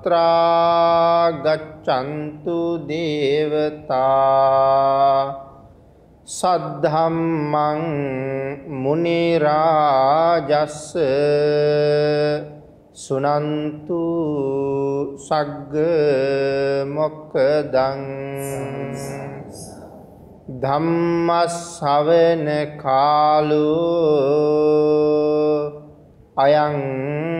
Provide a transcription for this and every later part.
අත්‍රා ගච්ඡන්තු දේවතා සද්ධම්මං මුනි රාජස්ස සුනන්තු සග්ග මොක්කදං ධම්මස්සවන කාලෝ අයං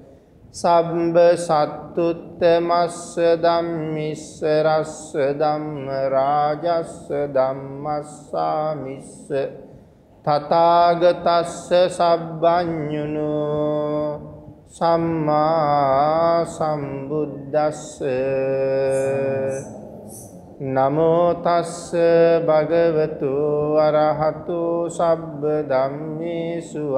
විසරදස්ස සම්බ සත්තුත්තමස්ස ධම්මිස්ස රස්ස ධම්ම රාජස්ස ධම්මස්සාමිස්ස තථාගතස්ස සබ්බඤුනෝ සම්මා සම්බුද්දස්ස නමෝ තස්ස භගවතු අරහතු සබ්බ ධම්මේසු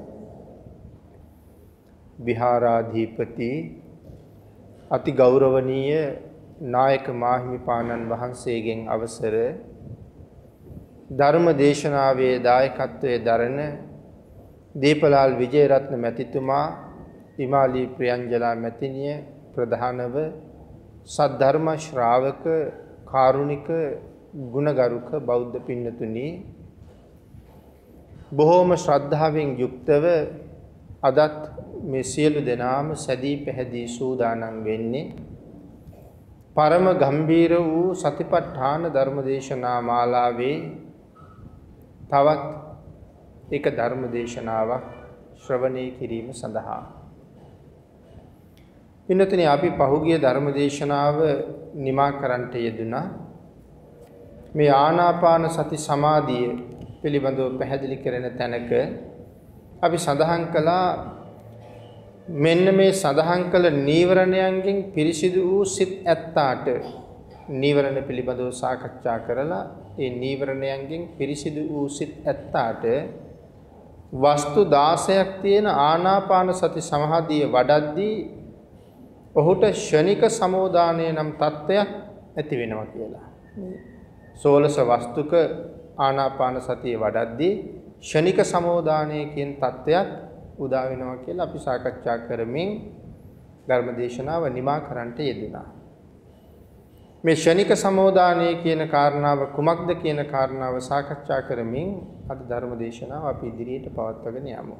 විහාරාධිපති අති ගෞරවනීය නායක මාහිමිපාණන් වහන්සේගෙන් අවසර ධර්ම දේශනාවේ දායකත්වයේ දරන දීපලාල් විජේරත්න මැතිතුමා හිමාලි ප්‍රියංජලා මැතිණිය ප්‍රධානව සද්ධර්ම ශ්‍රාවක කාරුණික ගුණගරුක බෞද්ධ පින්නතුනි. බොහෝම ශ්‍රද්ධාවෙන් යුක්තව අදත් මේ සියලු දෙනාම සැදී පැහැදී සූදානම් වෙන්නේ පරම ගම්බීර වූ සතිපට්ඨාන ධර්මදේශනා මාලාවේ තවත් එක ධර්ම දේශනාවක් ශ්‍රවණය කිරීම සඳහා. පින්නතනේ අපි පහුගිය ධර්ම දේශනාව නිමා කරන්නට යෙදුනා. මේ ආනාපාන සති සමාධිය පිළිබඳව පැහැදිලි කරන තැනක අපි සඳහන් කළා මෙන්න මේ සඳහන් කළ නීවරණයන්ගෙන් පිරිසිදු වූ සිත් ඇත්තාට නීවරණ පිළිබඳව සාකච්ඡා කරලා ඒ නීවරණයන්ගෙන් පිරිසිදු වූ සිත් ඇත්තාට වස්තු 16ක් තියෙන ආනාපාන සති සමාධිය වඩද්දී ඔහුට ෂණික සමෝදානය නම් තත්වයක් ඇති වෙනවා කියලා. සෝලස වස්තුක ආනාපාන සතිය වඩද්දී ෂණික සමෝදානය කියන තත්වයක් උදා වෙනවා කියලා අපි සාකච්ඡා කරමින් ධර්මදේශනාව නිමා කරන්නට යෙදුණා. මේ ෂණික සමෝදානය කියන කාරණාව කුමක්ද කියන කාරණාව සාකච්ඡා කරමින් අද ධර්ම දේශනාව අපි ඉදිරියට පවත්වාගෙන යමු.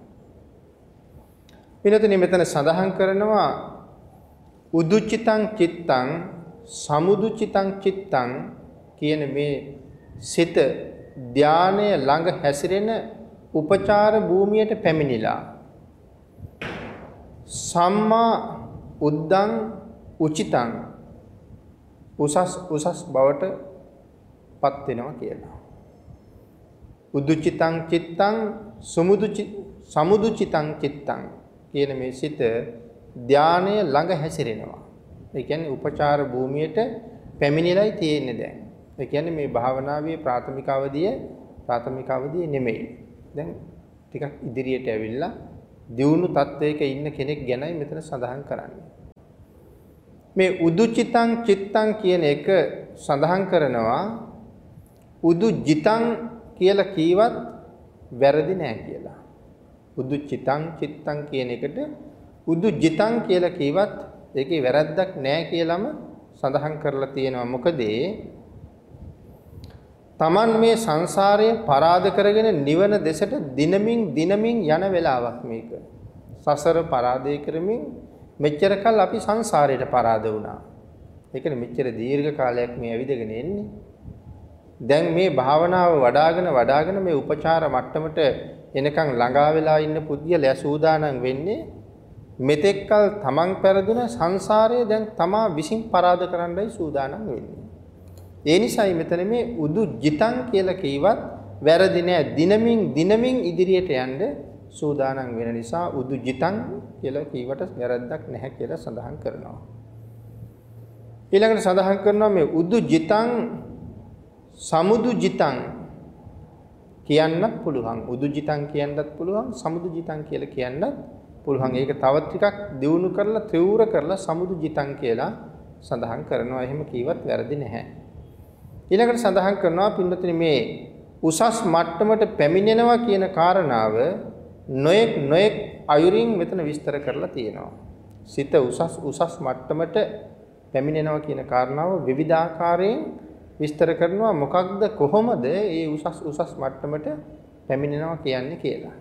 විනතනි මෙතන සඳහන් කරනවා උදුචිතං චිත්තං සමුදුචිතං චිත්තං කියන මේ සිත ධානය ළඟ හැසිරෙන උපචාර භූමියට පැමිණිලා සම්මා උද්දං උචිතං උසස් උසස් බවට පත් වෙනවා කියලා. උදුචිතං චිත්තං සමුදු සමුදු චිතං චිත්තං කියන මේ සිත ධානය ළඟ හැසිරෙනවා. ඒ කියන්නේ උපචාර භූමියට පැමිණිලයි තියෙන්නේ දැන්. ඒ කියන්නේ මේ භාවනාවේ ප්‍රාථමික අවධිය ප්‍රාථමික අවධිය නෙමෙයි. දැන් ටිකක් ඉදිරියට ඇවිල්ලා දියුණු තත්වයක ඉන්න කෙනෙක් ගැනයි මෙතන සඳහන් කරන්නේ. මේ උදුචිතං චිත්තං කියන එක සඳහන් කරනවා උදුජිතං කියලා කීවත් වැරදි නෑ කියලා. උදුචිතං චිත්තං කියන එකට උදුජිතං කියලා කීවත් ඒකේ වැරද්දක් නෑ කියලාම සඳහන් කරලා තියෙනවා. මොකද Taman මේ සංසාරය පරාද කරගෙන නිවන දෙසට දිනමින් දිනමින් යන වෙලාවක් මේක. සසර පරාදේ කරමින් මෙච්චර කල් අපි සංසාරයට පරාද වුණා. ඒකනේ මෙච්චර දීර්ඝ කාලයක් මේ ඇවිදගෙන එන්නේ. දැන් මේ භාවනාව වඩාගෙන වඩාගෙන මේ උපචාර මට්ටමට එනකන් ළඟා වෙලා ඉන්න පුද්ගලයා සූදානම් වෙන්නේ මෙතෙක්කල් තමන් පෙරදුන සංසාරය දැන් තමා විසින් පරාද කරන්නයි සූදානම් වෙන්නේ. ඒ නිසායි මෙතන මේ උදු ජිතං කියලා කීවත් වැරදි නෑ. දිනමින් දිනමින් ඉදිරියට යන්න සූදානම් වෙන නිසා උදුජිතං කියලා කීවට වැරද්දක් නැහැ කියලා සඳහන් කරනවා. ඊළඟට සඳහන් කරනවා මේ උදුජිතං සමුදුජිතං කියන්නත් පුළුවන්. උදුජිතං කියන්නත් පුළුවන්. සමුදුජිතං කියලා කියන්නත් පුළුවන් ඒක තව ටිකක් දියුණු කරලා ත්‍රිවුර කරලා සමුදු ජිතං කියලා සඳහන් කරනවා. එහෙම කීවත් වැරදි නැහැ. ඊළඟට සඳහන් කරනවා පින්නතුනි මේ උසස් මට්ටමට පැමිණෙනවා කියන කාරණාව නොයෙක් නොයෙක් අයුරින් මෙතන විස්තර කරලා තියෙනවා. සිත උසස් උසස් මට්ටමට පැමිණෙනවා කියන කාරණාව විවිධාකාරයෙන් විස්තර කරනවා මොකක්ද කොහොමද මේ උසස් උසස් මට්ටමට පැමිණෙනවා කියන්නේ කියලා.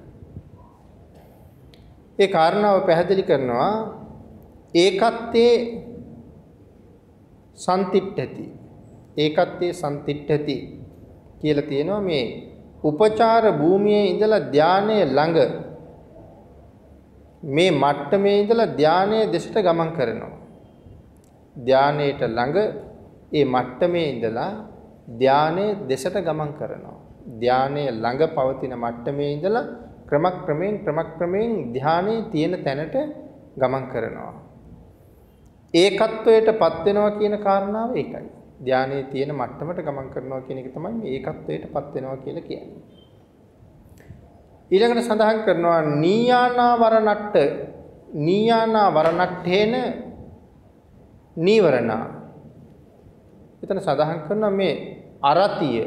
ඒ කාරණාව පැහැදිලි කරනවා ඒකත්තේ සම්තිට්ඨති ඒකත්තේ සම්තිට්ඨති කියලා තියෙනවා මේ උපචාර භූමියේ ඉඳලා ධානයේ ළඟ මේ මට්ටමේ ඉඳලා ධානයේ දෙසට ගමන් කරනවා ධානයේට ළඟ ඒ මට්ටමේ ඉඳලා ධානයේ දෙසට ගමන් කරනවා ධානයේ ළඟ පවතින මට්ටමේ ඉඳලා ක්‍රමක්‍රමයෙන් ක්‍රමක්‍රමයෙන් ධානයේ තියෙන තැනට ගමන් කරනවා. ඒකත්වයටපත් වෙනවා කියන කාරණාව ඒකයි. ධානයේ තියෙන මට්ටමට ගමන් කරනවා කියන එක තමයි මේ ඒකත්වයටපත් වෙනවා කියලා කියන්නේ. ඊළඟට සඳහන් කරනවා නීයානා වරණට්ට නීයානා වරණට්ඨේන නීවරණා. එතන සඳහන් කරනවා මේ අරතිය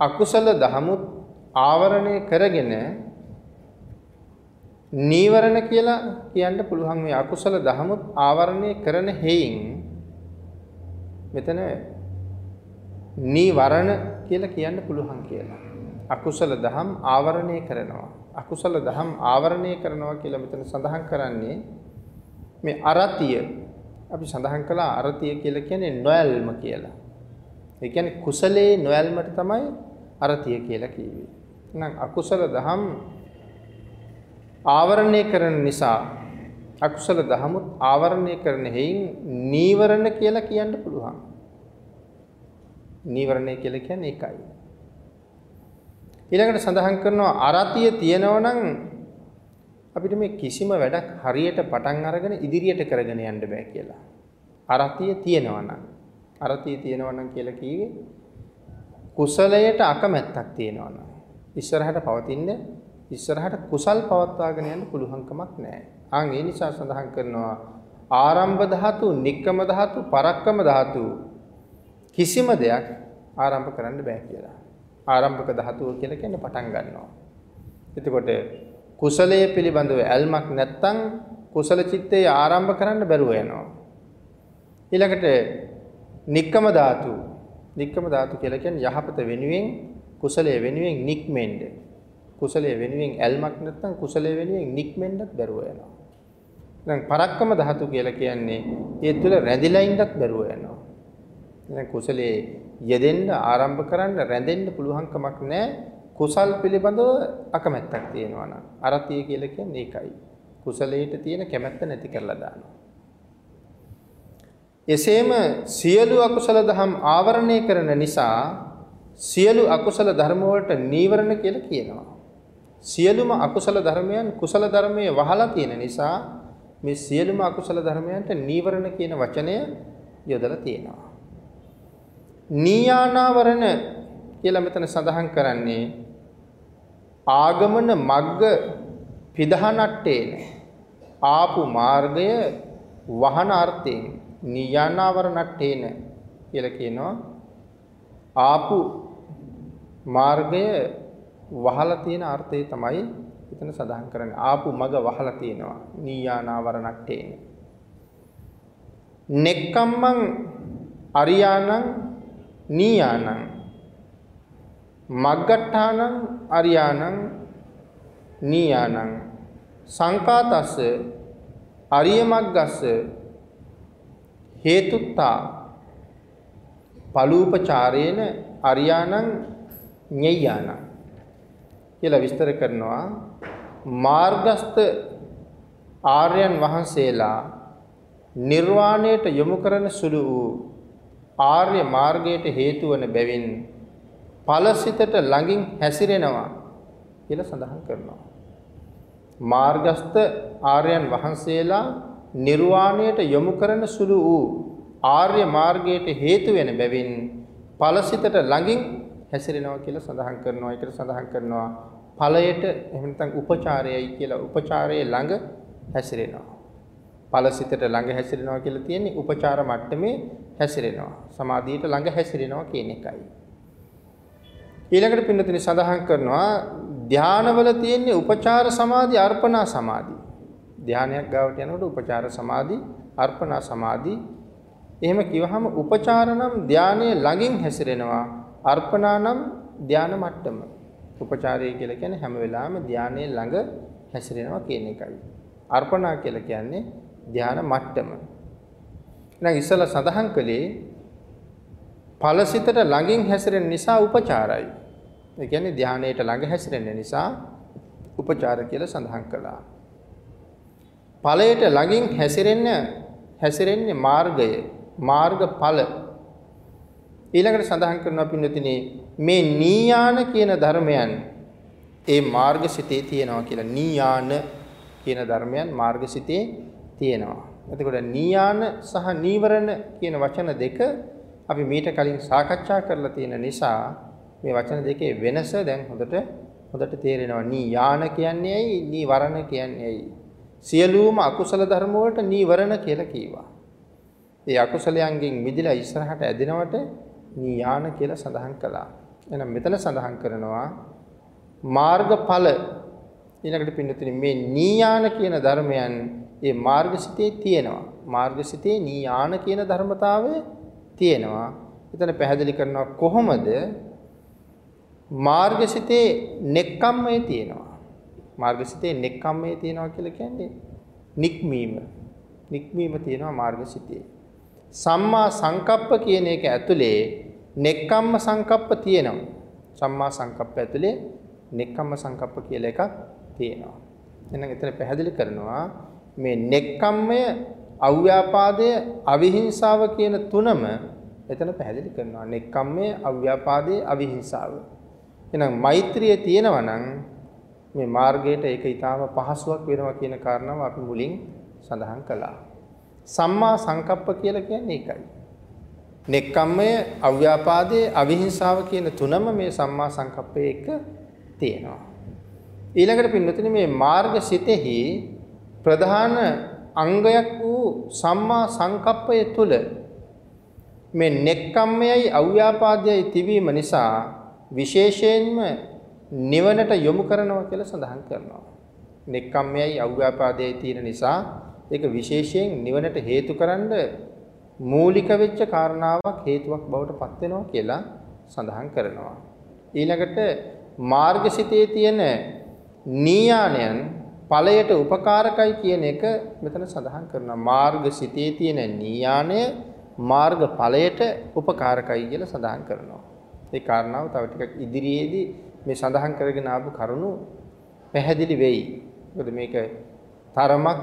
අකුසල දහමුත් ආවරණය කරගෙන නීවරණ කියලා කියන්න පුළුවන් මේ අකුසල දහමුත් ආවරණය කරන හේයින් මෙතන නීවරණ කියලා කියන්න පුළුවන් කියලා. අකුසල දහම් ආවරණය කරනවා. අකුසල දහම් ආවරණය කරනවා කියලා මෙතන සඳහන් කරන්නේ මේ අරතිය අපි සඳහන් කළා අරතිය කියලා කියන්නේ නොයල්ම කියලා. ඒ කියන්නේ කුසලයේ නොයල්මට තමයි අරතිය කියලා කිව්වේ. එහෙනම් අකුසල දහම් ආවරණය කරන නිසා අකුසල දහමුත් ආවරණය කරන හේයින් නීවරණ කියලා කියන්න පුළුවන්. නීවරණය කියලා කියන්නේ ඒකයි. ඊළඟට සඳහන් කරනවා අරතිය තියෙනවා නම් අපිට මේ කිසිම වැඩක් හරියට පටන් අරගෙන ඉදිරියට කරගෙන යන්න බෑ කියලා. අරතිය තියෙනවා නම් අරතිය තියෙනවා නම් කියලා කිව්වේ කුසලයට අකමැත්තක් තියෙනවා නම් ඉස්සරහට පවතින්න ඉස්සරහට කුසල් පවත්වාගෙන යන්න පුළුවන්කමක් නැහැ. ආන් ඒ නිසා සඳහන් කරනවා ආරම්භ ධාතු, නික්කම ධාතු, පරක්කම ධාතු කිසිම දෙයක් ආරම්භ කරන්න බෑ කියලා. ආරම්භක ධාතුව කියලා කියන්නේ පටන් ගන්නවා. එතකොට කුසලයේ පිළිබඳව ඇල්මක් නැත්තම් කුසල චිත්තේ ආරම්භ කරන්න බැරුව යනවා. ඊළඟට නික්කම ධාතු නික්කම ධාතු කියලා කියන්නේ යහපත වෙනුවෙන් කුසලයේ වෙනුවෙන් නික්මෙන්න. කුසලයේ වෙනුවෙන් ඇල්මක් නැත්නම් කුසලයේ වෙනුවෙන් නික්මෙන්නත් බැරුව යනවා. දැන් පරක්කම ධාතු කියලා කියන්නේ ඒ තුල රැඳිලා ඉන්නත් බැරුව යනවා. දැන් කුසලයේ යෙදෙන්න ආරම්භ කරන්න රැඳෙන්න පුළුවන්කමක් නැහැ. කුසල් පිළිබඳව අකමැත්තක් තියෙනවා නම් අරතිය කියලා කියන්නේ ඒකයි. කුසලයට තියෙන කැමැත්ත නැති කරලා දානවා. එසේම සියලු අකුසල දහම් ආවරණය කරන නිසා සියලු අකුසල ධර්ම වලට නීවරණ කියලා කියනවා. සියලුම අකුසල ධර්මයන් කුසල ධර්මයේ වහලා තියෙන නිසා මේ සියලුම අකුසල ධර්මයන්ට නීවරණ කියන වචනය යොදලා තියෙනවා. නීයානාවරණ කියලා මෙතන සඳහන් කරන්නේ ආගමන මග්ග පිදහනට්ටේන ආපු මාර්ගය වහන අර්ථයෙන් නියානාවරණට්ඨේන කියලා කියනවා ආපු මාර්ගය වහලා තියෙන අර්ථය තමයි එතන සඳහන් කරන්නේ ආපු මග වහලා තියෙනවා. නීයානාවරණට්ඨේන නෙක්කම්මං අරියානං නීයානං. මග්ගට්ඨානං අරියානං නීයානං. සංකාතස්ස අරිය මග්ගස්ස හේතුත්තා. පලූපචාරේන අරියානං ඤෙය්‍යානං කියලා විස්තර කරනවා. මාර්ගස්ත ආර්යයන් වහන්සේලා නිර්වාණයට යොමු කරන සුළු වූ ආර්ය මාර්ගයට හේතු වන බැවින් ඵලසිතට ළඟින් හැසිරෙනවා කියලා සඳහන් කරනවා මාර්ගස්ත ආර්යයන් වහන්සේලා නිර්වාණයට යොමු කරන සුළු වූ ආර්ය මාර්ගයට හේතු වෙන බැවින් ඵලසිතට ළඟින් හැසිරෙනවා කියලා සඳහන් කරනවා. ඒකට සඳහන් කරනවා ඵලයට එහෙම නැත්නම් උපචාරයයි කියලා උපචාරයේ ළඟ හැසිරෙනවා. ඵලසිතට ළඟ හැසිරෙනවා කියලා තියෙන්නේ උපචාර මට්ටමේ හැසිරෙනවා. සමාධියට ළඟ හැසිරෙනවා කියන එකයි. ඊළඟට පින්නතුනි සඳහන් කරනවා ධානවල තියෙන්නේ උපචාර සමාධි අර්පණා සමාධි. ධානයක් ගාවට යනකොට උපචාර සමාධි අර්පණා සමාධි එහෙම කිව්වහම උපචාර නම් ධානයේ ළඟින් හැසිරෙනවා අර්පණා නම් ධාන මට්ටම. උපචාරය කියලා කියන්නේ හැම වෙලාවෙම ධානයේ ළඟ හැසිරෙනවා කියන එකයි. අර්පණා කියලා කියන්නේ ධාන මට්ටම. එහෙනම් ඉස්සලා සඳහන් කළේ ඵලසිතට ළඟින් හැසිරෙන නිසා උපචාරයි. ඒ කියන්නේ ධානයට ළඟ හැසිරෙන නිසා උපචාර කියලා සඳහන් කළා. ඵලයට ළඟින් හැසිරෙන්න හැසිරෙන්නේ මාර්ගය මාර්ගඵල ඊළඟට සඳහන් කරනවා පින්නතිනි මේ නීයාන කියන ධර්මයන් ඒ මාර්ගසිතේ තියෙනවා කියලා නීයාන කියන ධර්මයන් මාර්ගසිතේ තියෙනවා. එතකොට නීයාන සහ නීවරණ කියන වචන දෙක අපි මීට කලින් සාකච්ඡා කරලා තියෙන නිසා මේ වචන දෙකේ වෙනස දැන් හොඳට හොඳට තේරෙනවා. නීයාන කියන්නේ ඇයි? නීවරණ කියන්නේ ඇයි? සියලුම අකුසල ධර්ම වලට නීවරණ කියලා කීවා. ඒ අකුසලයන්ගෙන් මිදලා ඉස්සරහට ඇදෙනවට නීයාන කියලා සඳහන් කළා. එහෙනම් මෙතන සඳහන් කරනවා මාර්ගඵල ඊළඟට පින්නතුනි මේ නීයාන කියන ධර්මයන් ඒ මාර්ගසිතේ තියෙනවා. මාර්ගසිතේ නීයාන කියන ධර්මතාවය තියෙනවා. එතන පැහැදිලි කරනවා කොහොමද මාර්ගසිතේ නෙක්කම්මේ තියෙනවා. මාර්ගසිතේ නෙක්කම්මේ තියෙනවා කියලා කියන්නේ නික්මීම. නික්මීම තියෙනවා මාර්ගසිතේ. සම්මා සංකප්ප කියන එක ඇතුලේ නෙක්කම්ම සංකප්ප තියෙනවා. සම්මා සංකප්ප ඇතුලේ නෙක්කම්ම සංකප්ප කියලා එකක් තියෙනවා. එහෙනම් එතන පැහැදිලි කරනවා මේ නෙක්කම්මය අව්‍යාපාදය අවිහිංසාව කියන තුනම එතන පැහැදිලි කරනවා. නෙක්කම්මය අව්‍යාපාදයේ අවිහිංසාව. එහෙනම් මෛත්‍රිය තියෙනවා නම් මේ මාර්ගයට ඒක ඊටාම පහසුවක් වෙනවා කියන කාරණාව අපි මුලින් සඳහන් කළා. සම්මා සංකප්ප කියලා කියන්නේ ඒකයි. නෙක්කම්මය, අව්‍යාපාදයේ, අවිහිංසාව කියන තුනම මේ සම්මා සංකප්පයේ එක තියෙනවා. ඊළඟට පින්නතුනේ මේ මාර්ග සිතෙහි ප්‍රධාන අංගයක් වූ සම්මා සංකප්පය තුල මේ නෙක්කම්මයයි අව්‍යාපාදයයි තිබීම නිසා විශේෂයෙන්ම නිවනට යොමු කරනවා කියලා සඳහන් කරනවා. නෙක්කම්මයයි අව්‍යාපාදයයි තියෙන නිසා ඒක විශේෂයෙන් නිවනට හේතුකරන මූලික වෙච්ච කාරණාවක් හේතුවක් බවට පත් වෙනවා කියලා සඳහන් කරනවා. ඊළඟට මාර්ගසිතේ තියෙන නීයානයන් ඵලයට උපකාරකයි කියන එක මෙතන සඳහන් කරනවා. මාර්ගසිතේ තියෙන නීයානය මාර්ග ඵලයට උපකාරකයි කියලා සඳහන් කරනවා. ඒ කාරණාව තව ටිකක් ඉදිරියේදී මේ සඳහන් කරගෙන ආපු කරුණු පැහැදිලි වෙයි. මොකද මේක තරමක්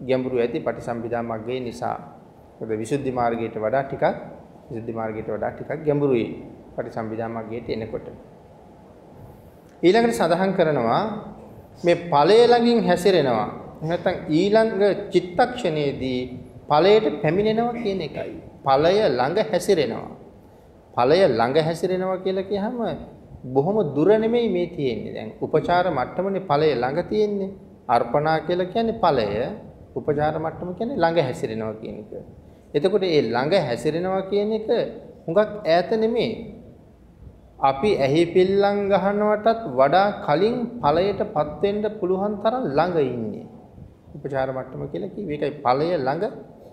ගැඹුරු ඇති පටිසම්භිදා මග්ගේ නිසා. මොකද විසුද්ධි මාර්ගයට වඩා ටිකක් විසුද්ධි මාර්ගයට වඩා ටිකක් ගැඹුරුයි පටිසම්භිදා මග්ගයට එනකොට. ඊළඟට සඳහන් කරනවා මේ ඵලය ළඟින් හැසිරෙනවා. නැත්නම් ඊළඟ චිත්තක්ෂණයේදී ඵලයට පැමිණෙනවා කියන එකයි. ඵලය ළඟ හැසිරෙනවා. ඵලය ළඟ හැසිරෙනවා කියලා කියහම බොහොම දුර නෙමෙයි මේ තියෙන්නේ. දැන් උපචාර මට්ටමනේ ඵලය ළඟ තියෙන්නේ. අර්පණා කියලා කියන්නේ ඵලය. උපචාර මට්ටම කියන්නේ ළඟ හැසිරෙනවා කියන එක. එතකොට මේ ළඟ හැසිරෙනවා කියන එක හුඟක් ඈත නෙමෙයි. අපි ඇහි පිල්ලම් ගහනවටත් වඩා කලින් ඵලයටපත් වෙන්න පුළුවන් තරම් ළඟ ඉන්නේ. උපචාර මට්ටම කියලා කිව්වේ ඒකයි ඵලය ළඟ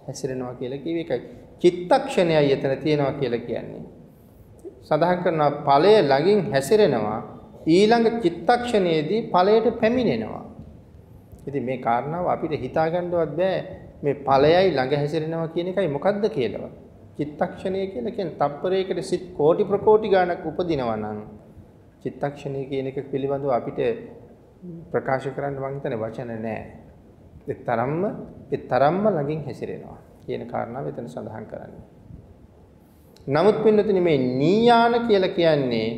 හැසිරෙනවා කියලා කිව්වේ ඒකයි. චිත්තක්ෂණයයි එතන තියෙනවා කියලා කියන්නේ. සඳහන් කරනවා ඵලය ළඟින් හැසිරෙනවා ඊළඟ චිත්තක්ෂණයේදී ඵලයට පැමිණෙනවා. ඉතින් මේ කාරණාව අපිට හිතා ගන්නවත් බෑ මේ ඵලයයි ළඟ හැසිරෙනවා කියන එකයි මොකද්ද කියලා. චිත්තක්ෂණය කියලා කියන්නේ තප්පරයකට සිත් කෝටි ප්‍රකෝටි ගණක් උපදිනවා නම් චිත්තක්ෂණය කියන එක පිළිබඳව අපිට ප්‍රකාශ කරන්න මං හිතන්නේ වචන නෑ. ඒ තරම්ම ඒ තරම්ම ළඟින් හැසිරෙනවා කියන කාරණාව එතන සඳහන් කරන්නේ. නමුත් පින්නතුනි මේ නීයාන කියලා කියන්නේ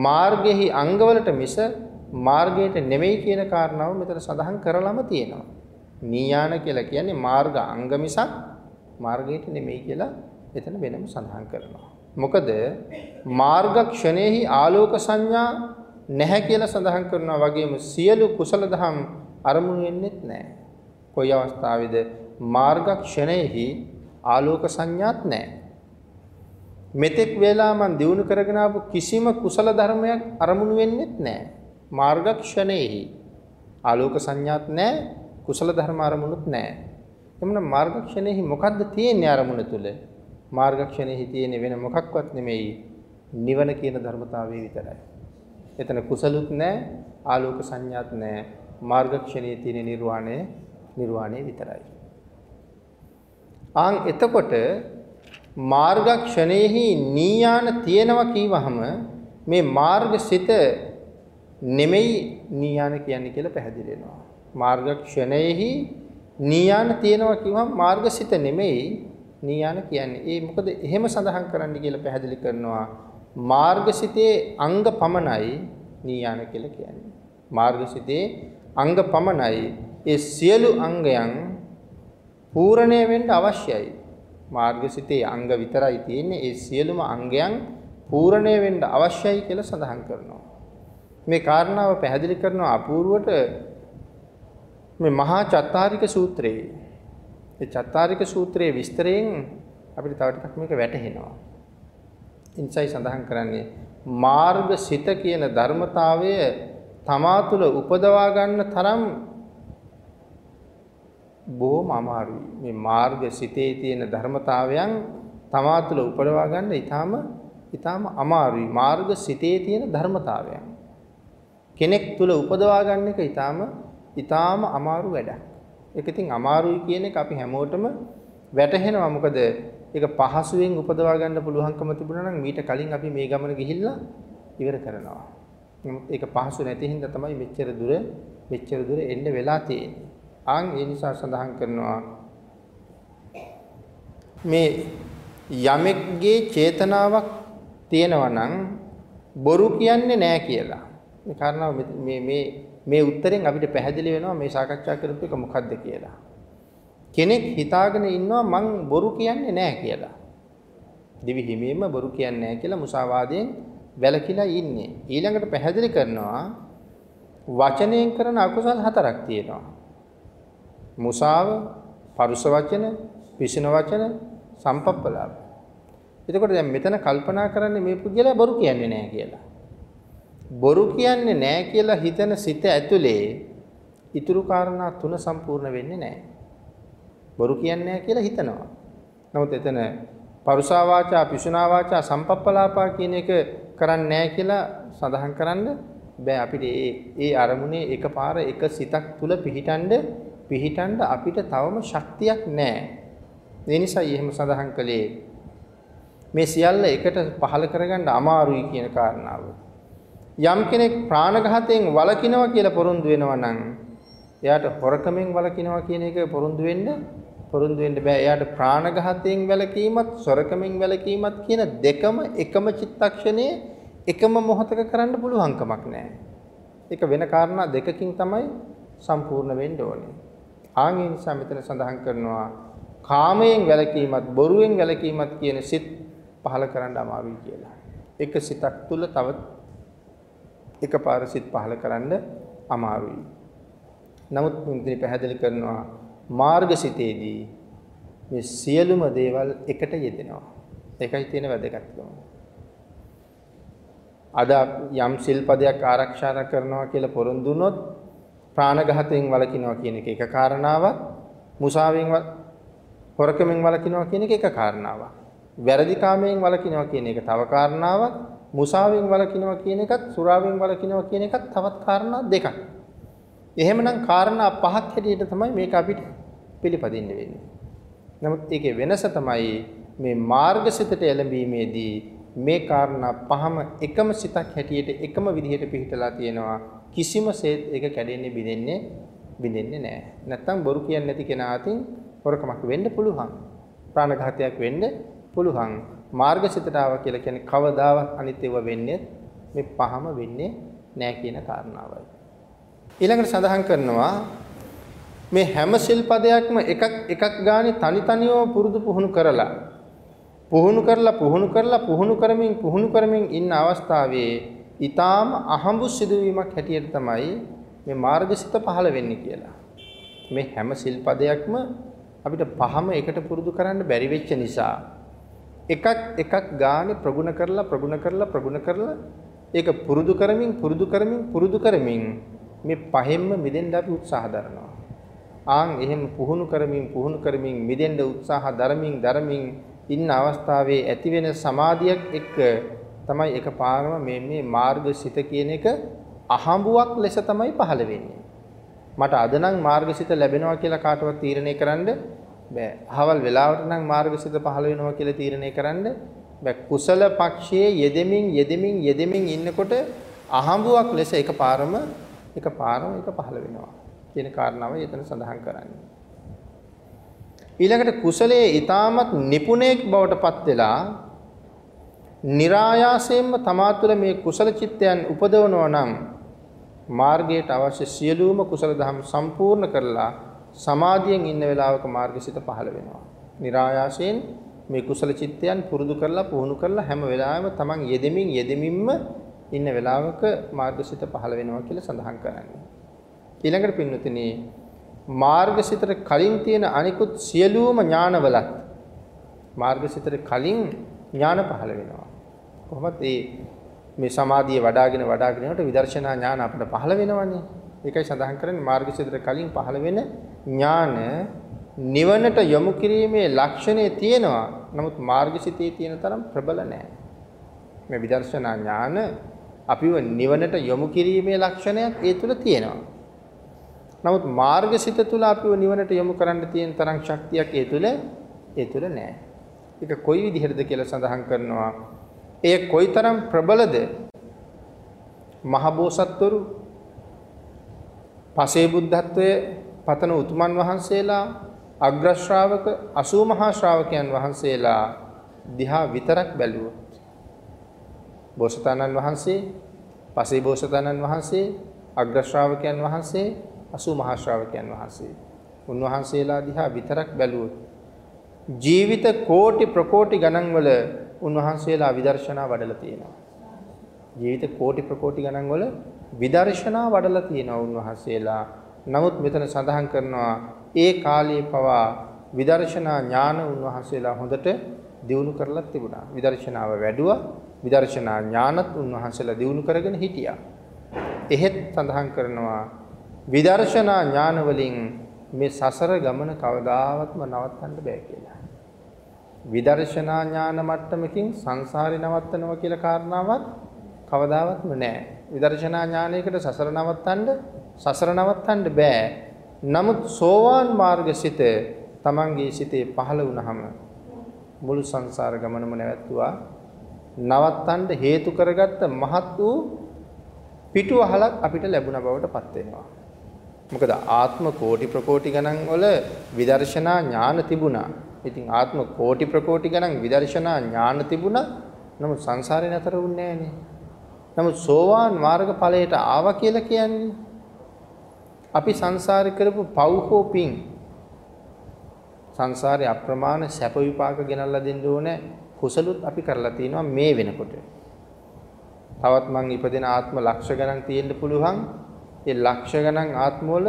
මාර්ගෙහි අංගවලට මිස මාර්ගයට නෙමෙයි කියන කාරණාව මෙතන සඳහන් කරලම තියෙනවා. නීයාන කියලා කියන්නේ මාර්ග අංග මිසක් මාර්ගයට නෙමෙයි කියලා එතන වෙනම සඳහන් කරනවා. මොකද මාර්ග ක්ෂණේහි ආලෝක සංඥා නැහැ කියලා සඳහන් කරනවා වගේම සියලු කුසල දහම් අරමුණු වෙන්නේත් නැහැ. කොයි අවස්ථාවේද මාර්ගක්ෂණයෙහි ආලෝක සංඥාත් නැහැ. මෙතෙක් වේලා මන් දිනු කරගෙන ආපු කිසිම කුසල ධර්මයක් අරමුණු වෙන්නේත් නැහැ. මාර්ගක්ෂණයෙහි ආලෝක සංඥාත් නැහැ, කුසල ධර්ම අරමුණුත් නැහැ. එමුණ මාර්ගක්ෂණයෙහි මොකද්ද තියෙන්නේ අරමුණ තුල? මාර්ගක්ෂණයෙහි තියෙන්නේ වෙන මොකක්වත් නෙමෙයි නිවන කියන ධර්මතාවය විතරයි. එතන කුසලුත් නැහැ, ආලෝක සංඥාත් නැහැ. මාර්ගක්ෂණයේ තියෙන නිර්වාණය නිර්වාණය විතරයි. ආන් එතකොට මාර්ගක්ෂණයෙහි නීයාන තියෙනවා කීවහම මේ මාර්ගසිත නෙමෙයි නීයාන කියන්නේ කියලා පැහැදිලි වෙනවා. මාර්ගක්ෂණයෙහි නීයාන තියෙනවා කිව්වම මාර්ගසිත නෙමෙයි නීයාන කියන්නේ. ඒ මොකද එහෙම සඳහන් කරන්න කියලා පැහැදිලි කරනවා. මාර්ගසිතේ අංග පමණයි නීයාන කියලා කියන්නේ. මාර්ගසිතේ අංග පමණයි ඒ සියලු අංගයන් පූර්ණය වෙන්න අවශ්‍යයි. මාර්ගසිතේ අංග විතරයි තියෙන්නේ. ඒ සියලුම අංගයන් පූර්ණය වෙන්න අවශ්‍යයි කියලා සඳහන් කරනවා. මේ කාරණාව පැහැදිලි කරනවා අපූර්වට මේ මහා චත්තාරික සූත්‍රයේ. ඒ චත්තාරික සූත්‍රයේ විස්තරයෙන් අපිට තව ටිකක් මේක වැටහෙනවා. ඉන්සයි සඳහන් කරන්නේ මාර්ගසිත කියන ධර්මතාවය තමා තුළ උපදවා ගන්න තරම් බොහොම අමාරුයි. මේ මාර්ග සිතේ තියෙන ධර්මතාවයන් තමා තුළ උපදවා ගන්න ඊටාම ඊටාම අමාරුයි. මාර්ග සිතේ තියෙන ධර්මතාවයන්. කෙනෙක් තුළ උපදවා ගන්න එක ඊටාම ඊටාම අමාරු වැඩක්. ඒක ඉතින් අමාරුයි කියන එක අපි හැමෝටම වැටහෙනවා. මොකද ඒක පහසුවෙන් උපදවා ගන්න පුළුවන්කම තිබුණා නම් මීට කලින් අපි මේ ගමන ගිහිල්ලා ඉවර කරනවා. ඒක පහසු නැති හින්දා තමයි මෙච්චර දුර මෙච්චර දුර එන්න වෙලා තියෙන්නේ. ආන් ඒ නිසා සඳහන් කරනවා මේ යමෙක්ගේ චේතනාවක් තියෙනවා නම් බොරු කියන්නේ නැහැ කියලා. මේ කාරණාව මේ මේ මේ උත්තරෙන් අපිට පැහැදිලි වෙනවා මේ සාකච්ඡා කරපු එක මොකද්ද කියලා. කෙනෙක් හිතාගෙන ඉන්නවා මං බොරු කියන්නේ නැහැ කියලා. දිවි හිමීම බොරු කියන්නේ නැහැ කියලා මුසාවාදයෙන් වැළකීලා ඉන්නේ. ඊළඟට පැහැදිලි කරනවා වචනයෙන් කරන අකුසල් හතරක් තියෙනවා. මුසාව, පරුස වචන, පිසින වචන, සම්පප්පලාප. එතකොට දැන් මෙතන කල්පනා කරන්නේ මේ පුද්ගලයා බොරු කියන්නේ නැහැ කියලා. බොරු කියන්නේ නැහැ කියලා හිතන සිත ඇතුලේ ඉතුරු කාරණා තුන සම්පූර්ණ වෙන්නේ නැහැ. බොරු කියන්නේ නැහැ කියලා හිතනවා. නමුත් එතන පරුසා වාචා, පිසුනා වාචා, සම්පප්පලාපා කියන එක කරන්නේ නැහැ කියලා සඳහන් කරන්න බෑ අපිට ඒ ඒ අරමුණේ එකපාර එක සිතක් තුල පිහිටන්ඩ පිහිටන්ඩ අපිට තවම ශක්තියක් නැහැ. ඒ නිසා එහෙම සඳහන් කළේ මේ සියල්ල එකට පහල කරගන්න අමාරුයි කියන කාරණාව. යම් කෙනෙක් ප්‍රාණඝාතයෙන් වළකිනවා කියලා පොරොන්දු වෙනවා නම් එයාට හොරකමෙන් වළකිනවා කියන එක පොරොන්දු වෙන්න පොරොන්දු වෙන්න බෑ. එයාට ප්‍රාණඝාතයෙන් වැළකීමත්, සොරකමෙන් වැළකීමත් කියන දෙකම එකම චිත්තක්ෂණයේ එකම මොහොතක කරන්න පුළුවන් කමක් නැහැ. ඒක වෙන කාරණා දෙකකින් තමයි සම්පූර්ණ වෙන්න ඕනේ. ආන් ඒ නිසා මෙතන සඳහන් කරනවා කාමයෙන් වැළකීමත්, බොරුවෙන් වැළකීමත් කියන සිත් පහල කරන්න අමාරුයි කියලා. එක සිතක් තුල තව එකපාර සිත් පහල කරන්න අමාරුයි. නමුත් මුන්දිනි පැහැදිලි කරනවා මාර්ගසිතේදී මේ සියලුම දේවල් එකට යෙදෙනවා. ඒකයි තියෙන වැදගත්කම. අද යම් සිල්පදයක් ආරක්ෂා කරනවා කියලා පොරොන්දු වුණොත් ප්‍රාණඝාතයෙන් වළකිනවා කියන එක එක කාරණාවක්. මුසාවෙන් හොරකමෙන් වළකිනවා කියන එක එක කාරණාවක්. වැරදි කාමයෙන් වළකිනවා කියන එක තව කාරණාවක්. මුසාවෙන් වළකිනවා කියන එකත් සුරාවෙන් වළකිනවා කියන එකත් තවත් කාරණා දෙකක්. එහෙමනම් කාරණා පහක් හැටියට තමයි මේක අපිට පිළිපදින්න වෙන්නේ. නමුත් ඒකේ වෙනස තමයි මේ මාර්ගසිතට එළඹීමේදී මේ කාරණා පහම එකම සිතක් හැටියට එකම විදිහට පිහිටලා තියෙනවා. කිසිම සේත් ඒක කැඩෙන්නේ බිඳෙන්නේ බිඳෙන්නේ නැහැ. නැත්තම් බොරු කියන්නේ නැති කෙනා අතින් හොරකමක් වෙන්න පුළුවන්. ප්‍රාණඝාතයක් වෙන්න පුළුවන්. මාර්ගසිතට ආව කියලා කියන්නේ කවදාවත් අනිත් ඒවා වෙන්නේ මේ පහම වෙන්නේ නැහැ කියන කාරණාවයි. ඊළඟට සඳහන් කරනවා මේ හැම සිල්පදයක්ම එකක් එකක් ගානේ තනි තනියම පුරුදු පුහුණු කරලා පුහුණු කරලා පුහුණු කරලා පුහුණු කරමින් පුහුණු කරමින් ඉන්න අවස්ථාවේ ඊටාම අහඹු සිදුවීමක් හැටියට තමයි මේ මාර්ගසිත පහළ වෙන්නේ කියලා. මේ හැම සිල්පදයක්ම අපිට පහම එකට පුරුදු කරන්න බැරි වෙච්ච නිසා එකක් එකක් ගානේ ප්‍රගුණ කරලා ප්‍රගුණ කරලා ප්‍රගුණ කරලා ඒක පුරුදු කරමින් පුරුදු කරමින් පුරුදු කරමින් මේ පහෙන්ම මිදෙන්න අපි උත්සාහ දරනවා. ආන් එහෙම පුහුණු කරමින් පුහුණු කරමින් මිදෙන්න උත්සාහ දරමින් දරමින් ඉන්න අවස්ථාවේ ඇති වෙන සමාධියක් එක්ක තමයි එකපාරම මේ මේ මාර්ගසිත කියන එක අහඹුවක් ලෙස තමයි පහළ වෙන්නේ. මට අද නම් මාර්ගසිත ලැබෙනවා කියලා කාටවත් තීරණය කරන්න බෑ. අහවල් වෙලාවට නම් මාර්ගසිත පහළ වෙනවා කියලා තීරණය කරන්න බෑ. කුසල පක්ෂයේ යෙදෙමින් යෙදෙමින් යෙදෙමින් ඉන්නකොට අහඹුවක් ලෙස එකපාරම එකපාරම එක පහළ වෙනවා කියන කාරණාවයි එතන සඳහන් කරන්නේ. ඊළඟට කුසලයේ ඊටමත් නිපුණෙක් බවට පත් වෙලා નિરાයාසයෙන්ම තමා තුළ මේ කුසල චිත්තයන් උපදවනවා නම් මාර්ගයට අවශ්‍ය සියලුම කුසල දහම් සම්පූර්ණ කරලා සමාධියෙන් ඉන්න වෙලාවක මාර්ගසිත පහළ වෙනවා. નિરાයාසයෙන් මේ කුසල චිත්තයන් පුරුදු කරලා පුහුණු කරලා හැම වෙලාවෙම තමන් යෙදෙමින් යෙදෙමින්ම ඉන්න වෙලාවක මාර්ගසිත පහළ වෙනවා කියලා සඳහන් කරන්නේ. ඊළඟට පින්නතුනි මාර්ගසිතට කලින් තියෙන අනිකුත් සියලුම ඥානවලත් මාර්ගසිතට කලින් ඥාන පහළ වෙනවා. කොහොමද මේ මේ සමාධිය වඩාගෙන වඩාගෙන යනකොට විදර්ශනා ඥාන අපිට පහළ වෙනවනේ. ඒකයි සඳහන් කරන්නේ මාර්ගසිතට කලින් පහළ වෙන ඥාන නිවනට යොමු කිරීමේ ලක්ෂණය තියෙනවා. නමුත් මාර්ගසිතේ තියෙන තරම් ප්‍රබල නැහැ. මේ විදර්ශනා ඥාන අපිව නිවනට යොමු කිරීමේ ලක්ෂණයක් ඒ තුල තියෙනවා. නමුත් මාර්ගසිත තුල අපිව නිවනට යොමු කරන්න තියෙන තරම් ශක්තියක් ඒ තුල ඒ තුල නැහැ. ඒක කොයි විදිහටද කියලා සඳහන් කරනවා. එය කොයිතරම් ප්‍රබලද? මහබෝසත්වරු පසේ බුද්ධත්වයේ පතන උතුමන් වහන්සේලා අග්‍ර ශ්‍රාවක 80 මහා ශ්‍රාවකයන් වහන්සේලා දිහා විතරක් බැලුවොත් බෝසතාණන් වහන්සේ පසේ බෝසතාණන් වහන්සේ අග්‍ර ශ්‍රාවකයන් වහන්සේ 80 මහා ශ්‍රාවකයන් වහන්සේ උන්වහන්සේලා දිහා විතරක් බැලුවොත් ජීවිත කෝටි ප්‍රකෝටි ගණන් වල උන්වහන්සේලා විදර්ශනා වඩලා තියෙනවා. ජීවිත කෝටි ප්‍රකෝටි ගණන් වල විදර්ශනා වඩලා තියෙනවා උන්වහන්සේලා. නමුත් මෙතන සඳහන් කරනවා ඒ කාලයේ පවා විදර්ශනා ඥාන උන්වහන්සේලා හොඳට දියුණු කරලා තිබුණා. විදර්ශනාව වැඩුවා. විදර්ශනා ඥානත් උන්වහන්සේලා දියුණු කරගෙන හිටියා. එහෙත් සඳහන් කරනවා විදර්ශනා ඥාන වලින් මේ සසර ගමන කවදාවත්ම නවත්තන්න බෑ කියලා. විදර්ශනා ඥාන මට්ටමකින් සංසාරේ නවත්තනවා කියලා කාරණාවක් කවදාවත්ම නැහැ. විදර්ශනා ඥානයකට සසර නවත්තන්න සසර නවත්තන්න බෑ. නමුත් සෝවාන් මාර්ගසිත තමන්ගේ සිතේ පහළ වුණහම මුළු සංසාර ගමනම නැවැත්තුවා නවත්තන්න හේතු කරගත්ත මහත් වූ පිටුවහලක් අපිට ලැබුණ බවට පත් වෙනවා. මොකද ආත්ම කෝටි ප්‍රකෝටි ගණන් වල විදර්ශනා ඥාන තිබුණා. ඉතින් ආත්ම කෝටි ප්‍රකෝටි ගණන් විදර්ශනා ඥාන තිබුණා. නමුත් සංසාරේ නතර වුණේ නෑනේ. නමුත් සෝවාන් මාර්ග ඵලයට ආවා කියලා කියන්නේ අපි සංසාරේ කරපු පව් හෝ පින් සංසාරේ අප්‍රමාණ සැප විපාක ගෙනල්ලා දෙන්න ඕනේ කුසලුත් අපි කරලා තිනවා මේ වෙනකොට. තවත් මං ඉපදෙන ආත්ම ලක්ෂ ගණන් තියෙන්න පුළුවන්. ඒ ලක්ෂ ගණන් ආත්මවල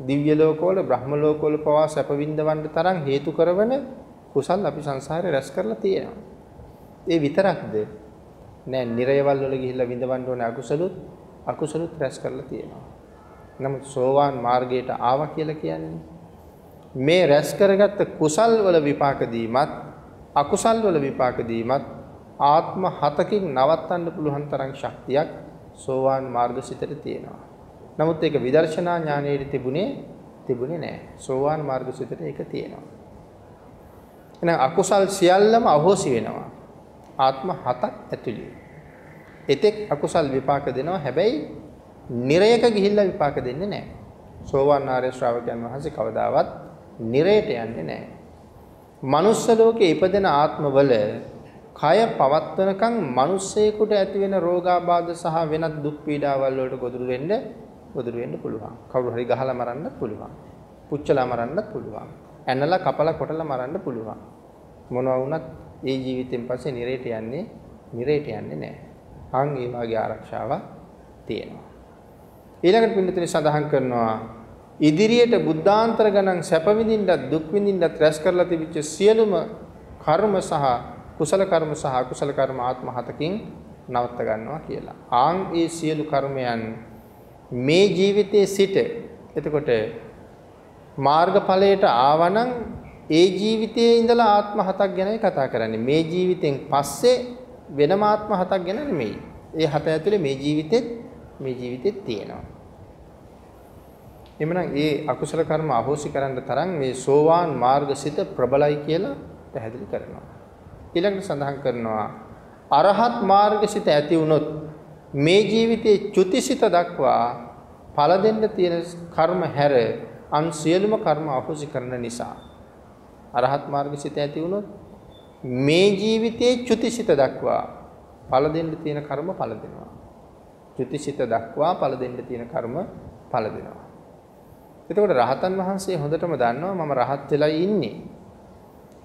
දිව්‍ය ලෝකවල බ්‍රහ්ම ලෝකවල පවා සැප විඳවන්න තරම් හේතු කරවන කුසල් අපි සංසාරේ රැස් කරලා තියෙනවා. ඒ විතරක්ද? නෑ නිරයවල් වල ගිහිල්ලා විඳවන්න ඕනේ අකුසලුත් අකුසලුත් රැස් කරලා තියෙනවා. නමුත් සෝවාන් මාර්ගයට ආවා කියලා කියන්නේ මේ රැස් කරගත්ත කුසල් වල විපාක දීමත් අකුසල් වල විපාක දීමත් ආත්ම හතකින් නවත්තන්න පුළුවන් තරම් ශක්තියක් සෝවාන් මාර්ගසිතට තියෙනවා. නමුත් ඒක විදර්ශනා ඥානයේ තිබුණේ තිබුණේ නැහැ. සෝවාන් මාර්ගසිතට ඒක තියෙනවා. එහෙනම් අකුසල් සියල්ලම අහෝසි වෙනවා. ආත්ම හතක් ඇතුළේ. එතෙක් අකුසල් විපාක දෙනවා. හැබැයි නිරයක ගිහිල්ලා විපාක දෙන්නේ නැහැ. සෝවාන් ආර්ය ශ්‍රාවකයන් වහන්සේ කවදාවත් නිරයට යන්නේ නැහැ. මනුස්ස ලෝකේ ඉපදෙන ආත්මවල කය පවත්වනකම් මිනිස්සෙකුට ඇති වෙන රෝගාබාධ සහ වෙනත් දුක් පීඩාවල් වලට ගොදුරු වෙන්න ගොදුරු වෙන්න පුළුවන්. කවුරු හරි ගහලා මරන්නත් පුළුවන්. පුච්චලා මරන්නත් පුළුවන්. ඇනලා කපලා කොටලා මරන්න පුළුවන්. මොනවා වුණත් ඒ ජීවිතෙන් පස්සේ නිරේට යන්නේ නිරේට යන්නේ නැහැ. අන් ඒ වගේ ආරක්ෂාවක් තියෙනවා. ඊළඟට පින්නතුනි සඳහන් කරනවා ඉදිරියට බුද්ධාන්තර ගණන් සැප විඳින්නත් දුක් විඳින්නත් රැස් කරලා තිබිච්ච සියලුම කර්ම සහ කුසල කර්ම සහ අකුසල කර්ම ආත්ම හතකින් නවත්ත ගන්නවා කියලා. ආන් ඒ සියලු කර්මයන් මේ ජීවිතයේ සිට එතකොට මාර්ගඵලයට ආවනම් ඒ ජීවිතයේ ඉඳලා ආත්ම හතක් ගැනයි කතා කරන්නේ. මේ ජීවිතෙන් පස්සේ වෙනම ආත්ම හතක් ගැන නෙමෙයි. ඒ හත ඇතුලේ මේ ජීවිතෙත් මේ ජීවිතෙත් තියෙනවා. එමනම් ඒ අකුසල කර්ම අහෝසි කරන්න තරම් මේ සෝවාන් මාර්ගසිත ප්‍රබලයි කියලා පැහැදිලි කරනවා. ඊළඟට සඳහන් කරනවා අරහත් මාර්ගසිත ඇති වුණොත් මේ ජීවිතයේ චුතිසිත දක්වා ඵල දෙන්න තියෙන කර්ම හැර අන් සියලුම කර්ම අහෝසි කරන නිසා අරහත් මාර්ගසිත ඇති වුණොත් මේ ජීවිතයේ චුතිසිත දක්වා ඵල දෙන්න තියෙන කර්ම ඵල දෙනවා. චුතිසිත දක්වා ඵල දෙන්න තියෙන කර්ම ඵල දෙනවා. එතකොට රහතන් වහන්සේ හොඳටම දන්නවා මම රහත් වෙලා ඉන්නේ.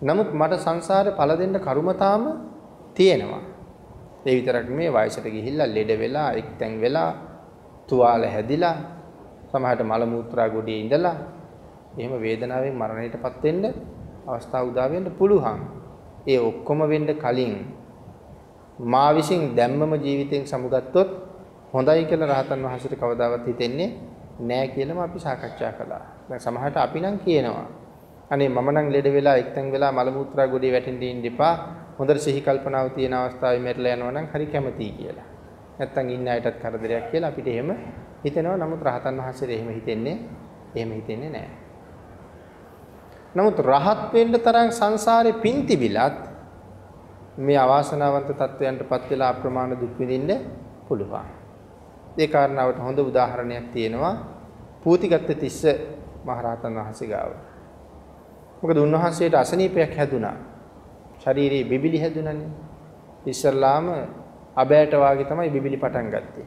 නමුත් මට සංසාරේ ඵල දෙන්න කර්ම තාම තියෙනවා. ඒ විතරක් නෙමෙයි වයසට ගිහිල්ලා ලෙඩ වෙලා එක්තැන් වෙලා තුවාල හැදිලා සමහරට මල මූත්‍රා ගොඩේ ඉඳලා එහෙම වේදනාවෙන් මරණයටපත් වෙන්න අවස්ථාව උදා වෙන්න පුළුවන්. ඒ ඔක්කොම වෙන්න කලින් මා විසින් දැම්මම ජීවිතෙන් සමුගත්තොත් හොඳයි කියලා රහතන් වහන්සේට කවදාවත් හිතෙන්නේ නෑ කියලාම අපි සාකච්ඡා කළා. දැන් සමහරට අපි නම් කියනවා. අනේ මම නම් ලෙඩ වෙලා එක්තෙන් වෙලා මල මුත්‍රා ගොඩේ වැටෙන්න ඉන්න එපා. හොඳට සිහි කල්පනාව තියෙන අවස්ථාවේ මෙරලා යනවා නම් හරි කැමතියි කියලා. නැත්තම් ඉන්න අයටත් කරදරයක් කියලා අපිට එහෙම හිතෙනවා. නමුත් රහතන් වහන්සේට එහෙම හිතෙන්නේ එහෙම හිතෙන්නේ නෑ. නමුත් රහත් වෙන්න තරම් සංසාරේ පින් තිබිලත් මේ අවාසනාවන්ත තත්වයන්ටපත් වෙලා අප්‍රමාණ දුක් විඳින්න පුළුවන්. ඒ කාරණාවට හොඳ උදාහරණයක් තියෙනවා පූතිගත්ත තිස්ස මහරහතන් වහන්සේ ගාව. මොකද උන්වහන්සේට අසනීපයක් හැදුනා. ශාරීරියේ බිබිලි හැදුනනේ. ඉස්සල්ලාම අබෑට වාගේ තමයි බිබිලි පටන් ගත්තේ.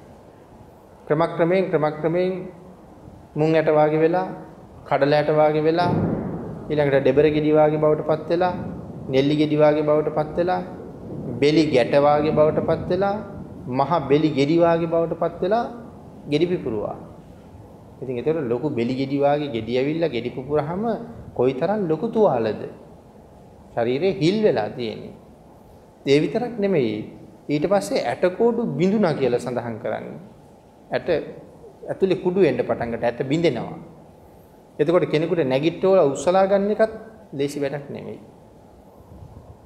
ක්‍රමක්‍රමයෙන් ක්‍රමක්‍රමයෙන් මුං ඇට වාගේ වෙලා, කඩල ඇට වාගේ වෙලා, ඊළඟට ඩෙබර ගෙඩි වාගේ බවට පත් වෙලා, නෙල්ලි ගෙඩි වාගේ බවට පත් වෙලා, බෙලි ගැට වාගේ බවට පත් වෙලා මහා බෙලි ගෙඩි වාගේ බවට පත් වෙලා ගෙඩි පිපුරුවා. ඉතින් ඒතර ලොකු බෙලි ගෙඩි වාගේ ගෙඩි ඇවිල්ලා ගෙඩි පුපුරාම කොයිතරම් ලොකු තුවාලද? ශරීරේ හිල් වෙලා තියෙන්නේ. ඒ විතරක් නෙමෙයි. ඊට පස්සේ ඇටකොඩු බිඳුනා කියලා සඳහන් කරන්නේ. ඇට ඇතුලේ කුඩු වෙන්න පටන් ගත්තා. ඇට බිඳෙනවා. එතකොට කෙනෙකුට නැගිට්ටෝල උස්සලා ගන්න එකත් ලේසි වැඩක් නෙමෙයි.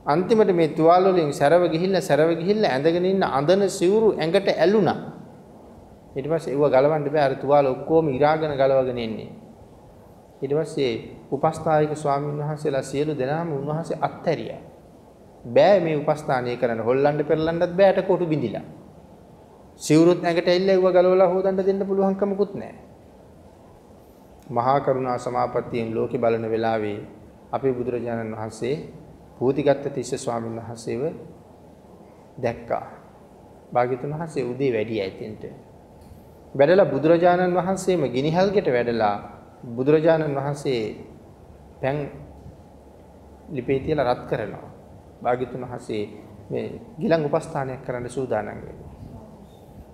අන්තිමට මේ තුවාල වලින් සැරව ගිහිල්ලා සැරව ගිහිල්ලා ඇඳගෙන ඉන්න අඳන සිවුරු ඇඟට ඇලුනා. ඊට පස්සේ ඒව ගලවන්න බෑ අර තුවාල ඔක්කොම ඉරාගෙන ගලවගෙන ඉන්නේ. ඊට පස්සේ උපස්ථායක ස්වාමීන් වහන්සේලා සියලු දෙනාම උන්වහන්සේ අත්හැරියා. බෑ මේ උපස්ථානය කරන්න හොල්ලන්න පෙරලන්නත් බෑට කොටු බිඳිලා. සිවුරුත් ඇඟට ඇවිල්ලා ඒව ගලවලා හොදන්න දෙන්න පුළුවන් කමකුත් නැහැ. මහා කරුණා සමාපත්තියෙන් ලෝකෙ බලන වෙලාවේ අපේ බුදුරජාණන් වහන්සේ පූතිගත්ත තිස්ස ස්වාමීන් වහන්සේව දැක්කා. භාග්‍යතුන් වහන්සේ උදේ වැඩි ඇතින්ට. වැඩලා බුදුරජාණන් වහන්සේම ගිනිහල්ගෙට වැඩලා බුදුරජාණන් වහන්සේ පැන් ලිපේ තියලා රත් කරනවා. භාග්‍යතුන් වහන්සේ මේ ගිලන් උපස්ථානයක් කරන්න සූදානම් වෙනවා.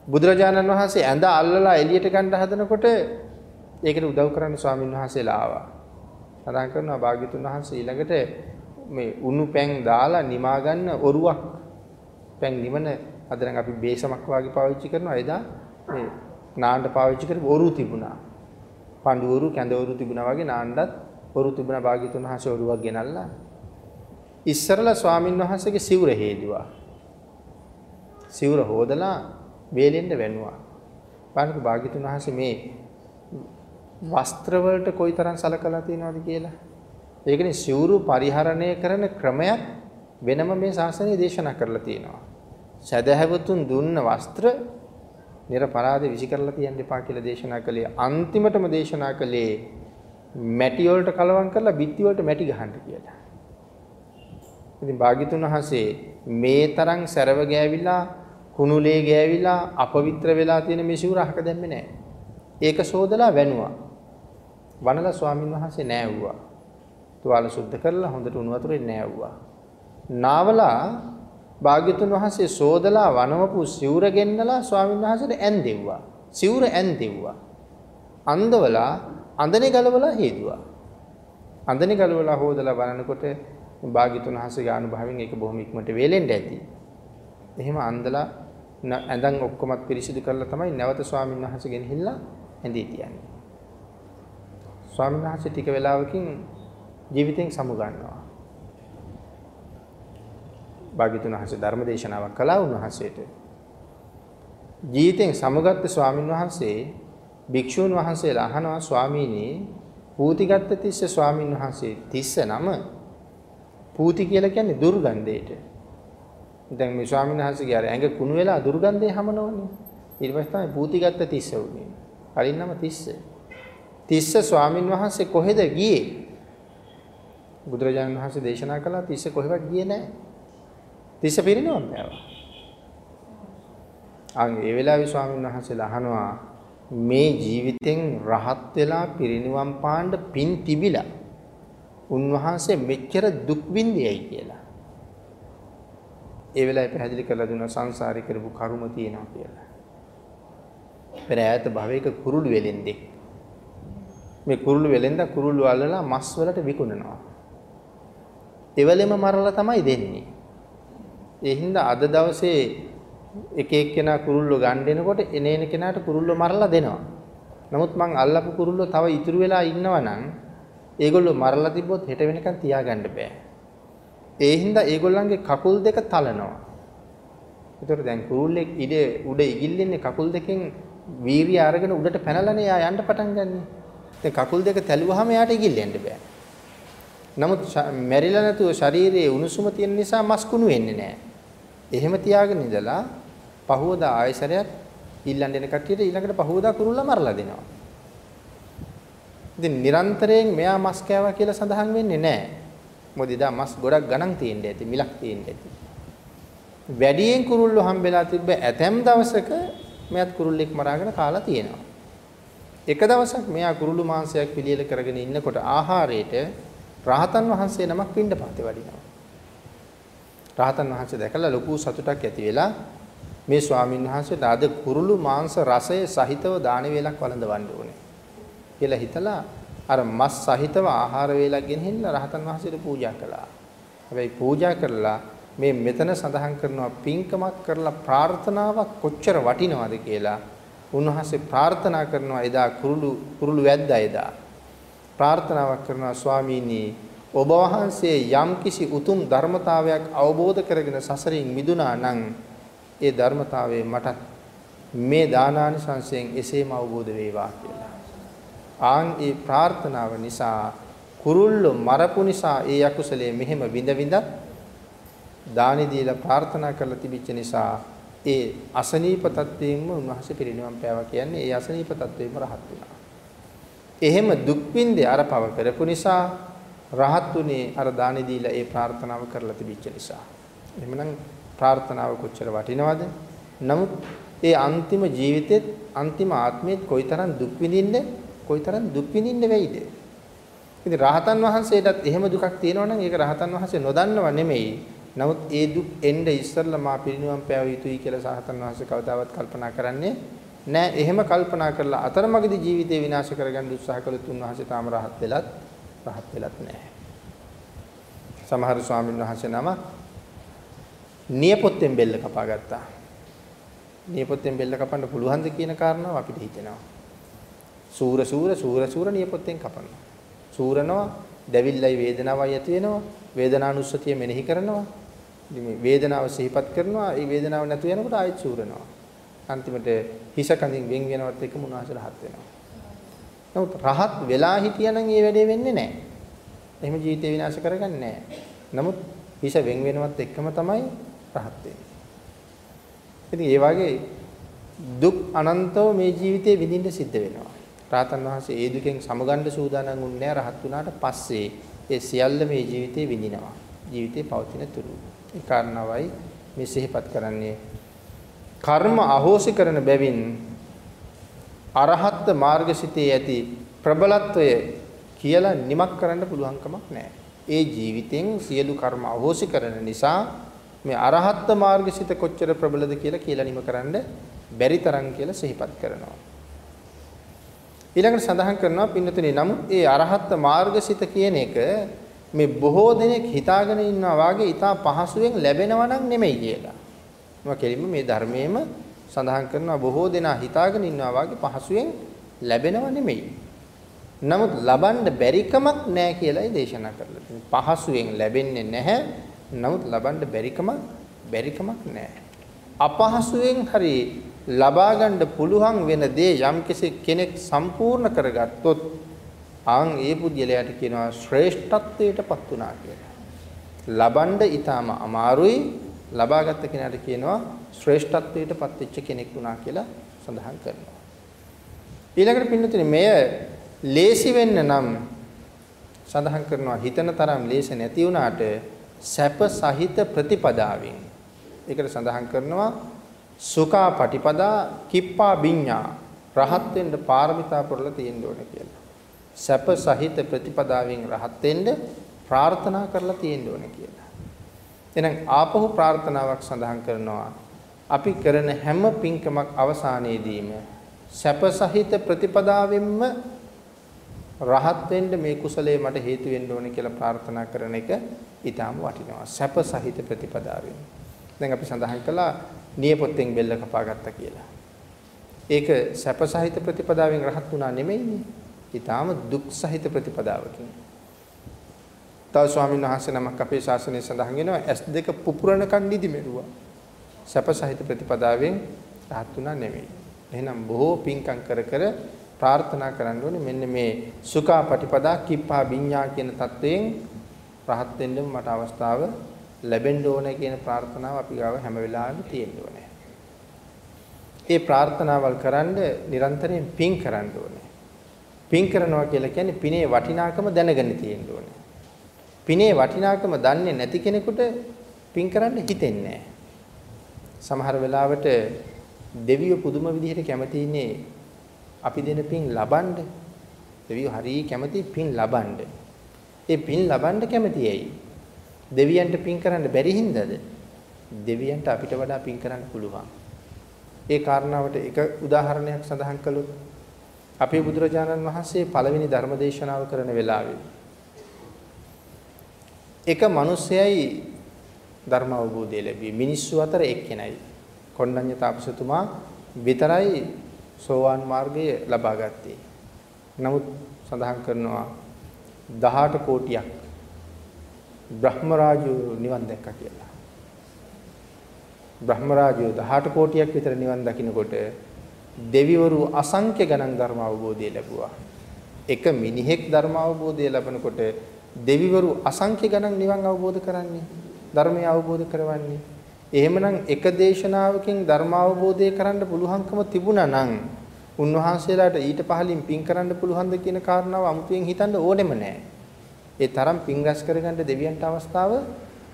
බුදුරජාණන් වහන්සේ ඇඳ අල්ලලා එළියට ගන්න හදනකොට ඒකට උදව් කරන්න ස්වාමින් වහන්සේලා ආවා. සඳහන් කරනවා භාග්‍යතුන් වහන්සේ ඊළඟට මේ උණු පැන් දාලා නිමා ගන්න ඔරුවක්. පැන් නිවන අද නම් අපි බේසමක් වගේ පාවිච්චි කරනවා. එදා මේ නාන්න පාවිච්චි කරපු ඔරු තිබුණා. පඬු ඔරු කැඳ ඔරු තිබුණා වගේ නාන්නත් ඔරු තිබුණා භාග්‍යතුන් වහන්සේ ඔරුවක් ගෙනල්ලා. ඉස්සරලා ස්වාමින් වහන්සේගේ සිවුර හේදුවා. සිවුර හොදලා වේලෙන්න වැනුවා බලන්න භාග්‍යතුන් වහන්සේ මේ වස්ත්‍ර වලට කොයිතරම් සලකලා තියෙනවද කියලා ඒකනේ සිවුරු පරිහරණය කරන ක්‍රමයක් වෙනම මේ ශාසනයේ දේශනා කරලා තියෙනවා. සදහැවතුන් දුන්න වස්ත්‍ර නිර්පරාදේ විසි කරලා තියන්න එපා කියලා දේශනා කළේ අන්තිමටම දේශනා කළේ මැටි වලට කලවම් කරලා බිත්ති වලට මැටි ගහන්න කියලා. ඉතින් භාග්‍යතුන් වහන්සේ මේ තරම් සැරව ගෑවිලා කුණුලේ ගෑවිලා අපවිත්‍ර වෙලා තියෙන මේ සිවුර අහක දැම්මේ නැහැ. ඒක සෝදලා වැනුවා. වනලා ස්වාමින් වහන්සේ නෑවුවා. තුවාල සුද්ධ කරලා හොඳට උණු වතුරෙන් නෑවුවා. නාවලා භාග්‍යතුන් වහන්සේ සෝදලා වනවපු සිවුර ගෙන්නලා ස්වාමීන් වහන්සේට ඇන් දෙව්වා. සිවුර ඇන් දෙව්වා. අන්දවලා අඳනේ ගලවලා හේදුවා. අඳනේ ගලවලා හොදලා බලනකොට භාග්‍යතුන් වහන්සේගේ අනුභවයෙන් ඒක බොහොම ඉක්මනට වේලෙන්න ඇති. එහෙම අන්දලා ඇඳන් ඔක්කොමත් පිරිසිදු කරලා තමයි නැවත ස්වාමීන් වහන්සේ ගෙනහිල්ලා ඇඳී තියන්නේ. ස්වාමීන් වහන්සේ ටික වෙලාවකින් ජීවිතෙන් සමු ගන්නවා. භාග්‍යතුන් වහන්සේ ධර්ම දේශනාවක් කළා උන්වහන්සේට. ජීවිතෙන් සමගත්ත ස්වාමින් වහන්සේ භික්ෂූන් වහන්සේලා අහනවා ස්වාමීනි පූතිගත්ත තිස්ස ස්වාමින් වහන්සේ තිස්ස නම පූති කියලා කියන්නේ දුර්ගන්ධයට. දැන් මේ ස්වාමීන් වහන්සේගේ අර ඇඟ කුණු වෙලා දුර්ගන්ධය හමනවනේ. ඊට පස්සේ තමයි පූතිගත්ත තිස්ස උනේ. කලින් නම තිස්ස. තිස්ස ස්වාමින් වහන්සේ කොහෙද ගියේ? බුදුරජාණන් වහන්සේ දේශනා කළා තිස්ස කොහෙවත් ගියේ නැහැ. තිස්ස පිරිනවම් පෑවා. අන් ඒ වෙලාවේ ස්වාමීන් වහන්සේලා අහනවා මේ ජීවිතෙන් රහත් වෙලා පිරිනිවන් පාන්න පින් තිබිලා උන්වහන්සේ මෙච්චර දුක් විඳියයි කියලා. ඒ වෙලාවේ පැහැදිලි කරලා දුන්නා සංසාරේ කරපු කර්ම තියෙනවා කියලා. පෙර ඈත භවයක කුරුළු වෙලෙන්දෙක්. මේ කුරුළු වෙලෙන්ද කුරුළු අල්ලලා මස් වලට විකුණනවා. එවලෙම මරලා තමයි දෙන්නේ. ඒ හින්දා අද දවසේ එක එක්කෙනා කුරුල්ලෝ ගන්න එනකොට එනේන කෙනාට කුරුල්ලෝ මරලා දෙනවා. නමුත් මං අල්ලපු කුරුල්ලෝ තව ඉතුරු වෙලා ඉන්නවා නම් ඒගොල්ලෝ මරලා තිබ්බොත් හෙට වෙනකන් තියාගන්න බෑ. ඒ හින්දා ඒගොල්ලන්ගේ කකුල් දෙක තලනවා. ඒතර දැන් කුරුල්ලෙක් ඉඩ උඩ ඉගිල්ලෙන්නේ කකුල් දෙකෙන් වීරිය අරගෙන උඩට පැනලානේ යා යන්න පටන් ගන්නෙ. දැන් කකුල් දෙක තැළුවාම යාට ඉගිල්ලෙන්න බෑ. නමුත් මැරිලා නැතුව ශරීරයේ උණුසුම තියෙන නිසා මස් කුණු වෙන්නේ නැහැ. එහෙම තියාගෙන ඉඳලා පහුවදා ආයසරයක් ඊළඟ දෙන කට්ටියට ඊළඟට පහුවදා කුරුල්ලා මරලා දෙනවා. ඉතින් නිරන්තරයෙන් මෙයා මස් කෑවා කියලා සඳහන් වෙන්නේ නැහැ. මොකද ඉදා මස් ගොඩක් ගණන් තියෙන්න ඇති, මිලක් තියෙන්න ඇති. වැඩියෙන් කුරුල්ලෝ හම්බෙලා තිබ්බ ඇතැම් දවසක මෙයාත් කුරුල්ලෙක් මරාගෙන කාලා තියෙනවා. එක දවසක් මෙයා කුරුළු මාංශයක් පිළියෙල කරගෙන ඉන්නකොට ආහාරයට රාහතන් වහන්සේ නමක් පින්ඩ පාතේ වඩිනවා. රාහතන් වහන්සේ දැකලා ලොකු සතුටක් ඇති වෙලා මේ ස්වාමින් වහන්සේට අද කුරුළු මාංශ රසය සහිතව දාන වේලක් වළඳවන්න ඕනේ කියලා හිතලා අර මස් සහිතව ආහාර වේලක් ගෙනහිල්ලා රහතන් වහන්සේට පූජා කළා. හැබැයි පූජා කරලා මේ මෙතන සඳහන් කරනවා පින්කමක් කරලා ප්‍රාර්ථනාවක් කොච්චර වටිනවද කියලා උන්වහන්සේ ප්‍රාර්ථනා කරනවා එදා කුරුළු කුරුළු වැද්දා එදා ප්‍රාර්ථනාවක් කරනවා ස්වාමීනි ඔබ වහන්සේ යම්කිසි උතුම් ධර්මතාවයක් අවබෝධ කරගෙන සසරින් මිදුණා නම් ඒ ධර්මතාවය මටත් මේ දානානිසංසයෙන් එසේම අවබෝධ වේවා කියලා. ආන් ඒ ප්‍රාර්ථනාව නිසා කුරුල්ලෝ මරපු නිසා ඒ අකුසලයේ මෙහෙම විඳ විඳ දානි දීලා ප්‍රාර්ථනා කරලා තිබිච්ච නිසා ඒ අසනීප තත්වයෙන්ම උන්වහන්සේ පිරිනිවන් පෑවා කියන්නේ ඒ අසනීප තත්වයෙන්ම රහත් වුණා. එහෙම දුක් විඳේ අර පව කරපු නිසා රහත් උනේ අර දානි දීලා ඒ ප්‍රාර්ථනාව කරලා තිබිච්ච නිසා. එහෙමනම් ප්‍රාර්ථනාව කොච්චර වටිනවද? නමුත් ඒ අන්තිම ජීවිතෙත් අන්තිම ආත්මෙත් කොයිතරම් දුක් විඳින්නේ කොයිතරම් දුක් විඳින්න වෙයිද? ඉතින් රහතන් වහන්සේටත් එහෙම දුකක් තියෙනවා නම් ඒක රහතන් වහන්සේ නොදන්නව නෙමෙයි. නමුත් ඒ දුක් එන්න ඉස්සරලා මා පිරිනිවන් පෑව යුතුයි කියලා සහතන් වහන්සේ කවදාවත් කල්පනා කරන්නේ නෑ. එහෙම කල්පනා කරලා අතරමඟදී ජීවිතේ විනාශ කරගන්න උත්සාහ කළොත් උන්වහන්සේ තාම රහත් වෙලත් රහත් වෙලත් නෑ. සමහර ස්වාමීන් වහන්සේ නම නියපොත්තෙන් බෙල්ල කපා ගත්තා. නියපොත්තෙන් බෙල්ල කපන්න පුළුවන්ද කියන කාරණාව අපිට හිතෙනවා. සූර සූර සූර සූර නියපොත්තෙන් කපනවා. සූරනවා දැවිල්ලයි වේදනාවයි ඇති වෙනවා. වේදනානුස්සතිය මෙනෙහි කරනවා. මේ වේදනාව සිහිපත් කරනවා. ඒ වේදනාව නැතු වෙනකොට ආයෙත් සූරනවා. අන්තිමට හිස කඳින් වෙන් වෙනවත් එක මුණාස රහත් වෙනවා. නමුත් රහත් වෙලා හිටියනම් ඒ වැඩේ වෙන්නේ නැහැ. එහෙම ජීවිතේ විනාශ කරගන්නේ නැහැ. නමුත් හිස වෙන් වෙනවත් එක්කම තමයි රහත් වෙන්නේ. ඉතින් ඒ වගේ දුක් අනන්තව මේ ජීවිතේ විඳින්න සිද්ධ වෙනවා. රාතන් වහන්සේ ඒ දුකෙන් සමගන්න සූදානම් වුණේ රහත් වුණාට පස්සේ ඒ සියල්ල මේ ජීවිතේ විඳිනවා. ජීවිතේ පවතින තුරු. ඒ කාරණාවයි මේ සිහිපත් කරන්නේ. කර්ම අහෝසි කරන බැවින් අරහත් මාර්ගසිතේ ඇති ප්‍රබලත්වය කියලා නිමක් කරන්න පුළුවන් කමක් නැහැ. ඒ ජීවිතෙන් සියලු කර්ම අහෝසි කරන නිසා මේ අරහත් මාර්ගසිත කොච්චර ප්‍රබලද කියලා කියලා නිම කරන්න බැරි තරම් කියලා සිහිපත් කරනවා. ඊළඟට සඳහන් කරනවා පින්නතුනේ නමුත් ඒ අරහත් මාර්ගසිත කියන එක මේ බොහෝ දෙනෙක් හිතාගෙන ඉන්නවා වාගේ ඊටා පහසුවෙන් ලැබෙනවා නම් නෙමෙයි කියලා. මම කෙලින්ම මේ ධර්මයේම සඳහන් කරනවා බොහෝ දෙනා හිතාගෙන ඉන්නවා වාගේ පහසුවෙන් ලැබෙනව නෙමෙයි. නමුත් ලබන්න බැරිකමක් නැහැ කියලායි දේශනා කරලා තියෙන්නේ. පහසුවෙන් ලැබෙන්නේ නැහැ. නමුත් ලබන්න බැරිකමක් බැරිකමක් නැහැ. අපහසුවෙන් හරි ලබා ගන්න පුළුවන් වෙන දේ යම් කෙනෙක් සම්පූර්ණ කරගත්තොත් ආන් ඒ පුද්ගලයාට කියනවා ශ්‍රේෂ්ඨත්වයටපත් වුණා කියලා. ලබන්න ඊටාම අමාරුයි ලබාගත් කෙනාට කියනවා ශ්‍රේෂ්ඨත්වයටපත් වෙච්ච කෙනෙක් වුණා කියලා සඳහන් කරනවා. ඊළඟට පින්නතුනේ මෙය ලේසි වෙන්න නම් සඳහන් කරනවා හිතන තරම් ලේසි නැති වුණාට සැප සහිත ප්‍රතිපදාවෙන් ඒකට සඳහන් කරනවා සුඛා පටිපදා කිප්පා විඤ්ඤා රහත් වෙන්න පාරමිතා පුරලා තියෙන්න ඕනේ කියලා. සැප සහිත ප්‍රතිපදාවෙන් රහත් වෙන්න ප්‍රාර්ථනා කරලා තියෙන්න ඕනේ කියලා. එහෙනම් ආපහු ප්‍රාර්ථනාවක් සඳහන් කරනවා අපි කරන හැම පින්කමක් අවසානයේදීම සැප සහිත ප්‍රතිපදාවෙන්ම රහත් වෙන්න මේ කුසලයේ මට හේතු වෙන්න ඕනේ කියලා ප්‍රාර්ථනා කරන එක ඊටාම වටිනවා. සැප සහිත ප්‍රතිපදාවෙන්. දැන් අපි සඳහන් කළා නියපොත්තෙන් බෙල්ල කපාගත්තා කියලා. ඒක සැප සහිත ප්‍රතිපදාවෙන් රහත් වුණා නෙමෙයිනේ. ඊටාම දුක් සහිත ප්‍රතිපදාවකින්. තව ස්වාමීන් වහන්සේ නමක් අපේ ශාසනයේ සඳහන් වෙනවා S2 පුපුරනකන් නිදි මෙරුවා. සැප සහිත ප්‍රතිපදාවෙන් රහත් වුණා නෙමෙයි. එහෙනම් බොහෝ පින්කම් කර කර ප්‍රාර්ථනා කරන්න ඕනේ මෙන්න මේ සුඛා පටිපදා කිප්පා විඤ්ඤා කියන தත්වයෙන් රහත් වෙන්න මට අවස්ථාව ලැබෙන්න ඕනේ කියන ප්‍රාර්ථනාව අපි ගාව හැම වෙලාවෙම තියෙන්න ඕනේ. ඒ ප්‍රාර්ථනාවල් කරන්න නිරන්තරයෙන් පින් කරන්න ඕනේ. පින් කරනවා කියලා කියන්නේ පිනේ වටිනාකම දැනගෙන තියෙන්න ඕනේ. පිනේ වටිනාකම දන්නේ නැති කෙනෙකුට පින් කරන්න හිතෙන්නේ නැහැ. සමහර වෙලාවට දෙවියෝ පුදුම විදිහට කැමති ඉන්නේ අපි දෙන පින් ලබන්න. දෙවියෝ හරිය කැමති පින් ලබන්න. ඒ පින් ලබන්න කැමති ඇයි? දෙවියන්ට පින් කරන්න බැරි හින්දාද? දෙවියන්ට අපිට වඩා පින් කරන්න පුළුවන්. ඒ කාරණාවට එක උදාහරණයක් සඳහන් කළොත් අපේ බුදුරජාණන් වහන්සේ පළවෙනි ධර්ම දේශනාව කරන වෙලාවේ එක මිනිසයයි ධර්ම අවබෝධය ලැබී මිනිස්සු අතර එක්කෙනයි කොණ්ඩඤ්ඤ තාපසතුමා විතරයි සෝවාන් මාර්ගය ලබා ගත්තේ. නමුත් සඳහන් කරනවා 18 කෝටියක් බ්‍රහ්ම රාජු නිවන් දැක්කා කියලා. බ්‍රහ්ම රාජු 18 කෝටියක් විතර නිවන් දකින්නකොට දෙවිවරු අසංඛ්‍ය ගණන් ධර්ම අවබෝධය ලැබුවා. එක මිනිහෙක් ධර්ම අවබෝධය ලැබනකොට දෙවිවරු අසංඛ්‍ය ගණන් නිවන් අවබෝධ කරන්නේ ධර්මය අවබෝධ කරවන්නේ එහෙමනම් එක දේශනාවකින් ධර්ම අවබෝධය කරන්න පුළුවන්කම තිබුණා නම් උන්වහන්සේලාට ඊට පහලින් පින් කරන්න පුළුවන්ද කියන කාරණාව අමුතුවෙන් හිතන්න ඕනෙම නැහැ. ඒ තරම් පින් රැස් කරගන්න දෙවියන්ට අවස්ථාව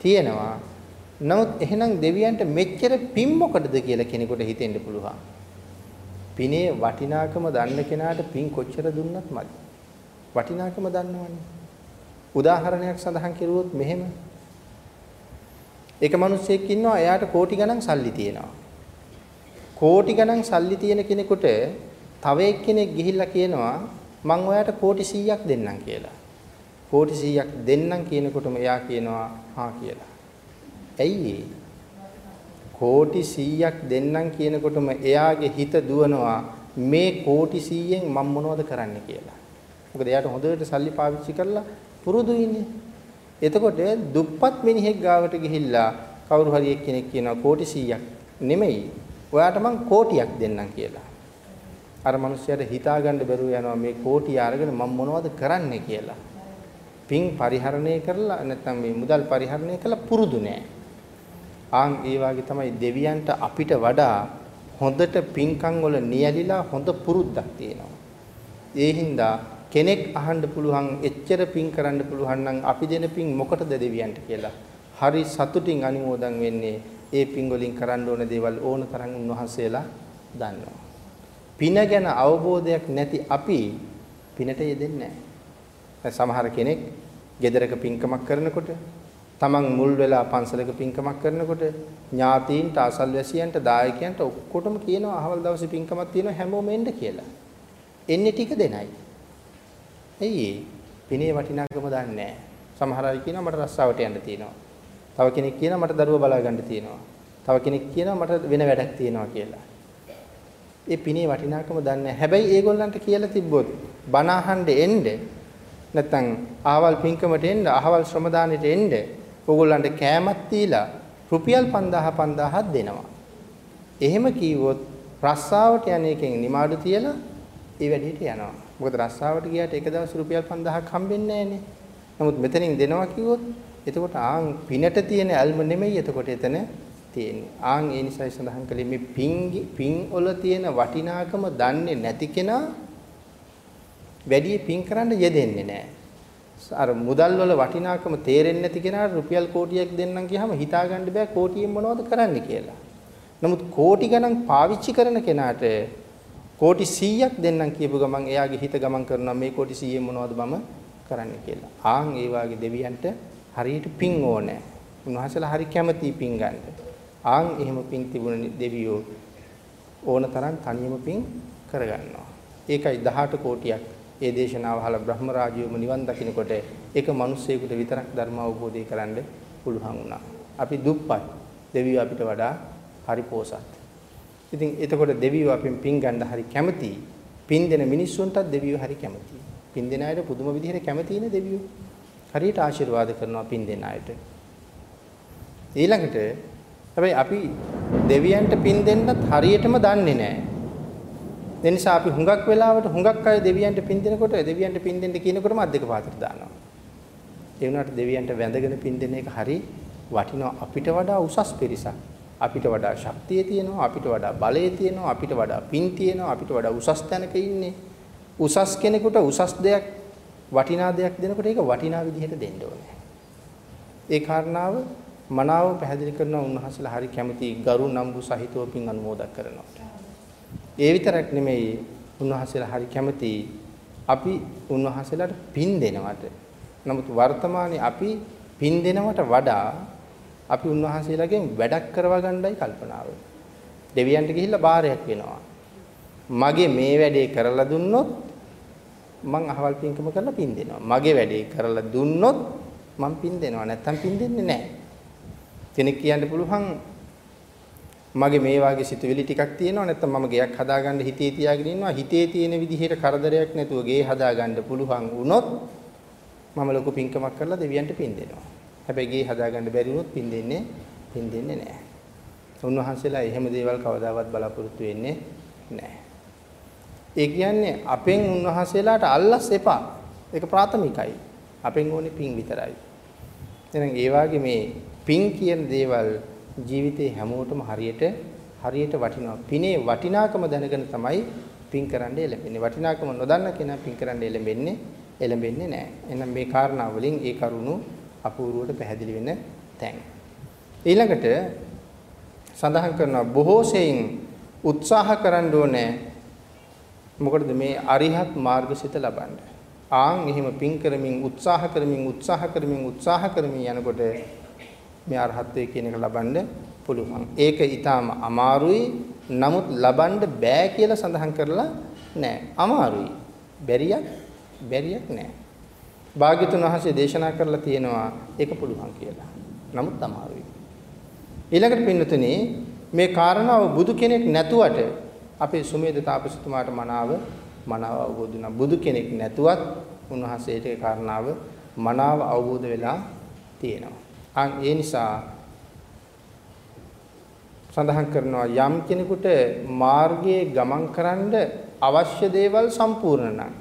තියෙනවා. නමුත් එහෙනම් දෙවියන්ට මෙච්චර පින් මොකටද කියලා කෙනෙකුට හිතෙන්න පුළුවන්. පිනේ වටිනාකම දන්න කෙනාට පින් කොච්චර දුන්නත් මදි. වටිනාකම දන්නවනේ. උදාහරණයක් සඳහන් කරුවොත් මෙහෙම එක මිනිහෙක් ඉන්නවා එයාට කෝටි ගණන් සල්ලි තියෙනවා. කෝටි ගණන් සල්ලි තියෙන කෙනෙකුට තව එක්කෙනෙක් ගිහිල්ලා කියනවා මං ඔයාට කෝටි 100ක් දෙන්නම් කියලා. කෝටි 100ක් දෙන්නම් කියනකොටම එයා කියනවා හා කියලා. ඇයි කෝටි 100ක් දෙන්නම් කියනකොටම එයාගේ හිත දුවනවා මේ කෝටි 100ෙන් මම මොනවද කරන්න කියලා. මොකද එයාට හොඳට සල්ලි පාවිච්චි කරලා පුරුදු ඉන්නේ. එතකොට දුප්පත් මිනිහෙක් ගාවට ගිහිල්ලා කවුරු හරි එක්කෙනෙක් කියනවා කෝටි 100ක් නෙමෙයි. ඔයාට මං කෝටියක් දෙන්නම් කියලා. අර මිනිස්සයාට හිතා ගන්න බැරුව යනවා මේ කෝටිය අරගෙන මම මොනවද කරන්නේ කියලා. පින් පරිහරණය කරලා නැත්නම් මේ මුදල් පරිහරණය කළා පුරුදු නෑ. ආන් ඒ වගේ තමයි දෙවියන්ට අපිට වඩා හොඳට පින්කම් වල නියැලිලා හොඳ පුරුද්දක් තියෙනවා. ඒ හින්දා කෙනෙක් අහන්න පුළුවන් එච්චර පින් කරන්න පුළුවන් නම් අපි දෙන පින් මොකටද දෙවියන්ට කියලා. හරි සතුටින් අනිමෝදන් වෙන්නේ ඒ පින් වලින් කරන්න ඕන දේවල් ඕන තරම් උන්වහන්සේලා දන්නවා. පින ගැන අවබෝධයක් නැති අපි පිනට යෙදෙන්නේ නැහැ. සමහර කෙනෙක් ගෙදරක පින්කමක් කරනකොට තමන් මුල් වෙලා පන්සලක පින්කමක් කරනකොට ඥාතීන්ට අසල්වැසියන්ට දායකයන්ට ඔක්කොටම කියනවා අහවල් දවසේ පින්කමක් තියෙනවා හැමෝම එන්න කියලා. එන්නේ ටික දෙනයි. එයි පිනේ වටිනාකම දන්නේ නැහැ. සමහර අය කියනවා මට රස්සාවට යන්න තියෙනවා. තව කෙනෙක් කියනවා මට දරුවා බලා ගන්න තියෙනවා. තව කෙනෙක් කියනවා මට වෙන වැඩක් තියෙනවා කියලා. ඒ පිනේ වටිනාකම දන්නේ නැහැ. හැබැයි ඒගොල්ලන්ට කියලා තිබ්බොත් බණ අහන්න එන්න නැත්නම් අහවල් පින්කමට එන්න, අහවල් ශ්‍රම දානෙට එන්න ඕගොල්ලන්ට කෑමක් දීලා රුපියල් 5000 5000ක් දෙනවා. එහෙම කිව්වොත් රස්සාවට යන එකෙන් නිමාඩු තියලා ඒ වැඩේට යනවා. මොකද රස්සාවට ගියාට එක දවස් රුපියල් 5000ක් හම්බෙන්නේ නැහනේ. නමුත් මෙතනින් දෙනවා කිව්වොත් එතකොට ආන් පිනට තියෙන ඇල්ම නෙමෙයි එතකොට එතන තියෙන්නේ. ආන් ඒ නිසායි සඳහන් කළේ මේ පින් පින් වල තියෙන වටිනාකම දන්නේ නැති කෙනා වැඩි පින් කරන්න යෙදෙන්නේ නැහැ. අර මුදල් වල වටිනාකම තේරෙන්නේ නැති කෙනාට රුපියල් කෝටියක් දෙන්නම් කියහම හිතා ගන්න බෑ කෝටියෙන් මොනවද කරන්න කියලා. නමුත් කෝටි ගණන් පාවිච්චි කරන කෙනාට කෝටි 100ක් දෙන්නම් කියපු ගමන් එයාගේ හිත ගමන් කරනවා මේ කෝටි 100ෙන් මොනවද මම කරන්න කියලා. ආන් ඒ වාගේ දෙවියන්ට හරියට පින් ඕනේ. උන්වහන්සේලා හරි කැමති පින් ගන්න. ආන් එහෙම පින් තිබුණ දෙවියෝ ඕන තරම් තනියම පින් කරගන්නවා. ඒකයි 18 කෝටියක් ඒ දේශනාව අහලා බ්‍රහ්ම රාජ්‍යයම නිවන් දකින්නකොට ඒක මිනිස්සෙකුට විතරක් ධර්ම අවබෝධය කරන්න පුළුවන් වුණා. අපි දුප්පත් දෙවියෝ අපිට වඩා හරි පෝසත්. ඉතින් එතකොට දෙවියෝ අපෙන් පින් ගන්න හරි කැමතියි. පින් දෙන මිනිස්සුන්ටත් දෙවියෝ හරි කැමතියි. පින් දෙන අයට පුදුම විදිහට කැමතියිනේ දෙවියෝ. හරියට ආශිර්වාද කරනවා පින් දෙන අයට. ඊළඟට හැබැයි අපි දෙවියන්ට පින් දෙන්නත් හරියටම දන්නේ නැහැ. ඒ නිසා අපි හුඟක් වෙලාවට හුඟක් අය දෙවියන්ට පින් දෙනකොට දෙවියන්ට පින් දෙන්න කියනකොටම අත් දෙක පාතට දානවා. ඒ වුණාට දෙවියන්ට වැඳගෙන පින් දෙන එක හරි වටිනවා අපිට වඩා උසස් පිරිසක්. අපිට වඩා ශක්තිය තියෙනවා, අපිට වඩා බලය තියෙනවා, අපිට වඩා පින් තියෙනවා, අපිට වඩා උසස් තැනක ඉන්නේ. උසස් කෙනෙකුට උසස් දෙයක් වටිනා දෙයක් දෙනකොට ඒක වටිනා විදිහට දෙන්න ඕනේ. ඒ කාරණාව මනාව පැහැදිලි කරනවා උන්වහන්සේලා හරි කැමති ගරු නම්බු සහිතව පින් අනුමෝදක් කරනවා. ඒ විතරක් නෙමෙයි උන්වහන්සේලා හරි කැමති අපි උන්වහන්සේලාට පින් දෙනවට. නමුත් වර්තමානයේ අපි පින් දෙනවට වඩා අපි උන්වහන්සේලාගෙන් වැඩක් කරවා ගන්නයි කල්පනාව. දෙවියන්ට ගිහිල්ලා බාරයක් වෙනවා. මගේ මේ වැඩේ කරලා දුන්නොත් මං අහවල් පින්කම කරලා පින් දෙනවා. මගේ වැඩේ කරලා දුන්නොත් මං පින් දෙනවා. නැත්තම් පින් දෙන්නේ නැහැ. කෙනෙක් කියන්න පුළුවන් මගේ මේ වාගේ සිතුවිලි ටිකක් තියෙනවා නැත්නම් මම ගෙයක් හදාගන්න හිතේ තියාගෙන ඉන්නවා හිතේ තියෙන විදිහට කරදරයක් නැතුව ගේ හදාගන්න පුළුවන් වුණොත් මම ලොකු පින්කමක් කරලා දෙවියන්ට පින් දෙනවා. හැබැයි ගේ හදාගන්න බැරි වුණොත් පින් දෙන්නේ පින් දෙන්නේ නැහැ. උන්වහන්සේලා එහෙම දේවල් කවදාවත් බලාපොරොත්තු වෙන්නේ නැහැ. ඒ කියන්නේ අපෙන් උන්වහන්සේලාට අල්ලස් එපා. ඒක ප්‍රාථමිකයි. අපෙන් ඕනේ පින් විතරයි. එහෙනම් ඒ වාගේ මේ පින් කියන දේවල් ජීවිතේ හැමෝටම හරියට හරියට වටිනවා. පිනේ වටිනාකම දැනගෙන තමයි පින් කරන්න එළඹෙන්නේ. වටිනාකම නොදන්න කෙනා පින් කරන්න එළඹෙන්නේ එළඹෙන්නේ නැහැ. එහෙනම් මේ කාරණා වලින් ඒ කරුණු අපූර්වවට පැහැදිලි වෙන තැන්. ඊළඟට සඳහන් කරනවා බොහෝ සෙයින් උත්සාහ කරන්න ඕනේ මොකටද මේ අරිහත් මාර්ගසිත ලබන්න. ආන් එහෙම පින් කරමින් උත්සාහ කරමින් උත්සාහ කරමින් උත්සාහ කරමින් යනකොට මේ අරහත්ත්වය කියන එක ලබන්න පුළුවන්. ඒක ඊටාම අමාරුයි. නමුත් ලබන්න බෑ කියලා සඳහන් කරලා නෑ. අමාරුයි. බැරියක් බැරියක් නෑ. භාග්‍යතුන් වහන්සේ දේශනා කරලා තියෙනවා ඒක පුළුවන් කියලා. නමුත් අමාරුයි. ඊළඟට පින්නතුනේ මේ කාරණාව බුදු කෙනෙක් නැතුවට අපේ සුමේද තාපසතුමාට මනාව මනාව අවබෝධ වුණා. බුදු කෙනෙක් නැතුවත් උන්වහන්සේට ඒ කාරණාව මනාව අවබෝධ වෙලා තියෙනවා. අන් ඒ නිසා සඳහන් කරනවා යම් කෙනෙකුට මාර්ගයේ ගමන් කරන්න අවශ්‍ය දේවල් සම්පූර්ණ නම්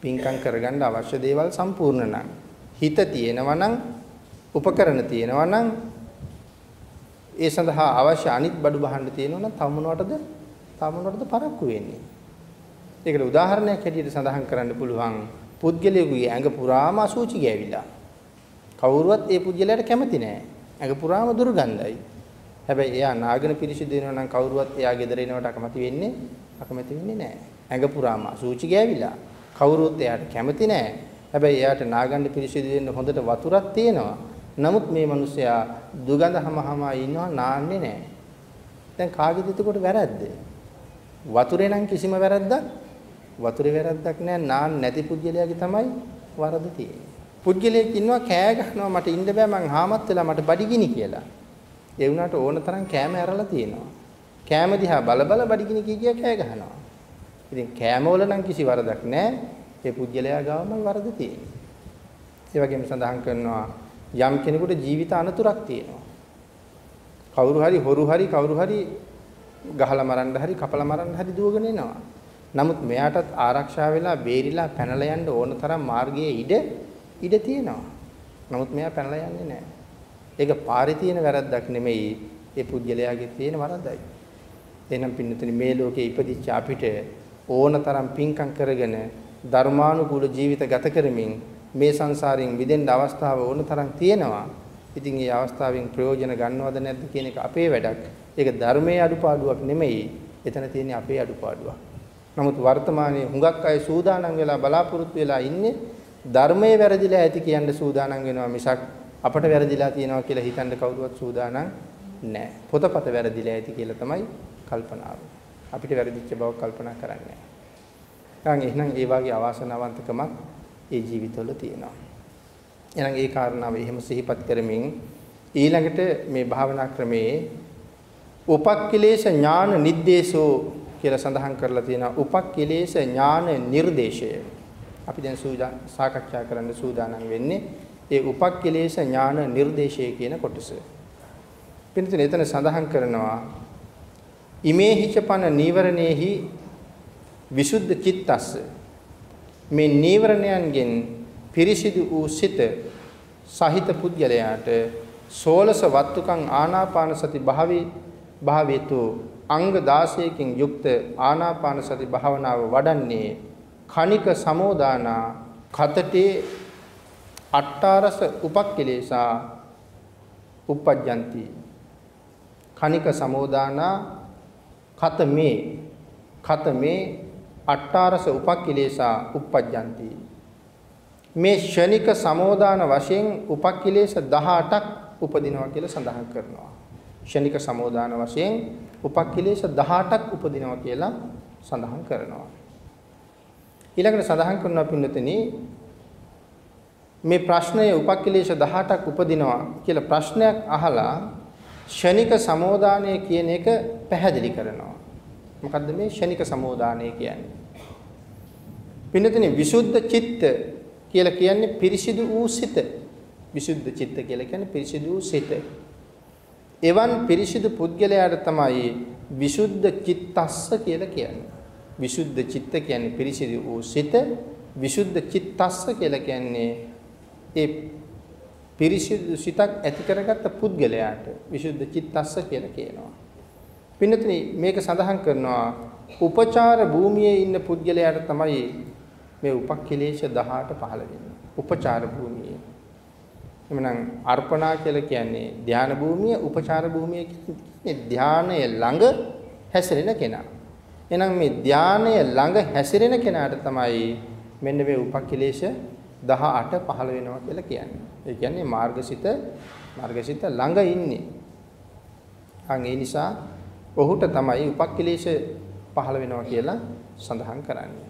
පින්කම් කරගන්න අවශ්‍ය දේවල් සම්පූර්ණ නම් හිත තියෙනවා නම් උපකරණ තියෙනවා නම් ඒ සඳහා අවශ්‍ය අනිත් බඩු බහන්න තියෙනවා නම් තව මොනවටද? තව මොනවටද පරක්කු වෙන්නේ? ඒකට උදාහරණයක් හැටියට සඳහන් කරන්න පුළුවන් පුද්ගලයෙකුගේ ඇඟ පුරාම අසුචි ගෑවිලා කවුරුවත් ඒ පුජ්‍යලයට කැමති නෑ. ඇඟ පුරාම දුර්ගන්ධයි. හැබැයි එයා නාගන පිරිසිදු වෙනවා නම් කවුරුවත් එයා ගෙදර එනවට අකමැති වෙන්නේ අකමැති වෙන්නේ නෑ. ඇඟ පුරාම සූචි ගෑවිලා. කවුරුත් එයාට කැමති නෑ. හැබැයි එයාට නාගන්න පිරිසිදු වෙන්න හොඳට වතුරක් තියෙනවා. නමුත් මේ මිනිස්සයා දුගඳ හැමහම ඉන්නවා නාන්නේ නැහැ. දැන් කාගේද එතකොට වැරද්ද? වතුරේ නම් කිසිම වැරද්දක් වතුරේ වැරද්දක් නැහැ නාන්න නැති පුද්ගලයාගේ තමයි වරද තියෙන්නේ. පුද්ගලයෙක් ඉන්නවා කෑ ගහනවා මට ඉන්න බෑ මං හාමත් වෙලා මට බඩගිනි කියලා. ඒ වුණාට ඕන තරම් කෑම ඇරලා තියෙනවා. කෑම දිහා බල බල බඩගිනි කී කිය කෑ ගහනවා. ඉතින් කෑම වල නම් කිසි වරදක් නැහැ. ඒ පුජ්‍යලයා ගාවමයි වරද තියෙන්නේ. ඒ වගේම සඳහන් කරනවා යම් කෙනෙකුට ජීවිත අනතුරක් තියෙනවා. කවුරු හරි හොරු හරි කවුරු හරි ගහලා මරන්න හරි කපලා මරන්න හරි දුවගෙන එනවා. නමුත් මෙයාටත් ආරක්ෂා වෙලා බේරිලා පැනලා යන්න ඕන තරම් මාර්ගයේ ඉඩ ඉඩ තියෙනවා. නමුත් මෙයා පැනලා යන්නේ නැහැ. ඒක පාරේ තියෙන වැරද්දක් නෙමෙයි ඒ පුජ්‍යලයාගේ තියෙන වරදයි. එහෙනම් පින්නතුනි මේ ලෝකේ ඉපදිච්ච අපිට ඕනතරම් පින්කම් කරගෙන ධර්මානුකූල ජීවිත ගත කරමින් මේ සංසාරයෙන් මිදෙන්න අවස්ථාව ඕනතරම් තියෙනවා. ඉතින් මේ අවස්ථාවෙන් ප්‍රයෝජන ගන්නවද නැද්ද කියන එක අපේ වැඩක්. ඒක ධර්මයේ අඩුපාඩුවක් නෙමෙයි. එතන තියෙන්නේ අපේ අඩුපාඩුවක්. නමුත් වර්තමානයේ හුඟක් අය සූදානම් වෙලා බලාපොරොත්තු වෙලා ඉන්නේ ධර්මයේ වැරදිලා ඇති කියන්න සූදානම් වෙනවා මිසක් අපට වැරදිලා තියෙනවා කියලා හිතන්න කවුරුවත් සූදානම් නැහැ. පොතපත වැරදිලා ඇති කියලා තමයි කල්පනාව. අපිට වැරදිච්ච බව කල්පනා කරන්නේ නැහැ. එහෙනම් ඒ වගේ අවාසනාවන්තකමක් ඒ ජීවිතවල තියෙනවා. එහෙනම් ඒ කාරණාව එහෙම සිහිපත් කරමින් ඊළඟට මේ භාවනා ක්‍රමයේ උපක්ඛිලේශ ඥාන නිද්දේශෝ කියලා සඳහන් කරලා තියෙනවා. උපක්ඛිලේශ ඥාන නිර්දේශය. අපි දැන් සූදා සාකච්ඡා කරන්න සූදානම් වෙන්නේ ඒ උපක්ඛිලේශ ඥාන නිර්දේශය කියන කොටස. පින්තුනේ එතන සඳහන් කරනවා ඉමේහිචපන නීවරණේහි විසුද්ධ චිත්තස්ස මේ නීවරණයන්ගෙන් පිරිසිදු වූ සිත සහිත පුද්ගලයාට සෝලස වත්තුකං ආනාපාන සති භාවේ භාවේතු අංග 16කින් යුක්ත ආනාපාන සති භාවනාව වඩන්නේ කණික සමෝදානා කතටේ අට්ඨාරස උපක්ඛිලේසා uppajjanti කණික සමෝදානා කතමේ කතමේ අට්ඨාරස උපක්ඛිලේසා uppajjanti මේ ෂණික සමෝදාන වශයෙන් උපක්ඛිලේශ 18ක් උපදිනවා කියලා සඳහන් කරනවා. ෂණික සමෝදාන වශයෙන් උපක්ඛිලේශ 18ක් උපදිනවා කියලා සඳහන් කරනවා. ඊළඟට සඳහන් කරනවා පින්නතනි මේ ප්‍රශ්නයේ උපක්ඛිලේශ 18ක් උපදිනවා කියලා ප්‍රශ්නයක් අහලා ෂණික සමෝදානය කියන එක පැහැදිලි කරනවා. මොකද්ද මේ ෂණික සමෝදානය කියන්නේ? පින්නතනේ විසුද්ධ චිත්ත කියලා කියන්නේ පිරිසිදු වූ සිත. විසුද්ධ චිත්ත කියලා කියන්නේ පිරිසිදු වූ සිත. එවන් පිරිසිදු පුද්ගලයාට තමයි විසුද්ධ චිත්තස්ස කියලා කියන්නේ. විසුද්ධ චිත්ත කියන්නේ පිරිසිදු වූ සිත. විසුද්ධ චිත්තස්ස කියලා කියන්නේ ඒ පිරිසිදු සිතක් ඇති කරගත්ත පුද්ගලයාට විසුද්ධ චිත්තස්ස කියලා කියනවා. පින්නතුනි මේක සඳහන් කරනවා උපචාර භූමියේ ඉන්න පුද්ගලයාට තමයි මේ උපක්ඛිලේශ 18 පහළ වෙන්නේ. උපචාර භූමියේ. එමනම් අර්පණා කියලා කියන්නේ ධාන භූමිය, උපචාර භූමිය කියන්නේ ධානය ළඟ හැසිරෙන කෙනා. එහෙනම් මේ ධානය ළඟ හැසිරෙන කෙනාට තමයි මෙන්න මේ උපක්ඛිලේශ 18 පහළ වෙනවා කියලා කියන්නේ. ඒ කියන්නේ මාර්ගසිත මාර්ගසිත ළඟ ඉන්නේ. අන් ඒ නිසා ඔහුට තමයි උපක්ඛිලේශ පහළ වෙනවා කියලා සඳහන් කරන්නේ.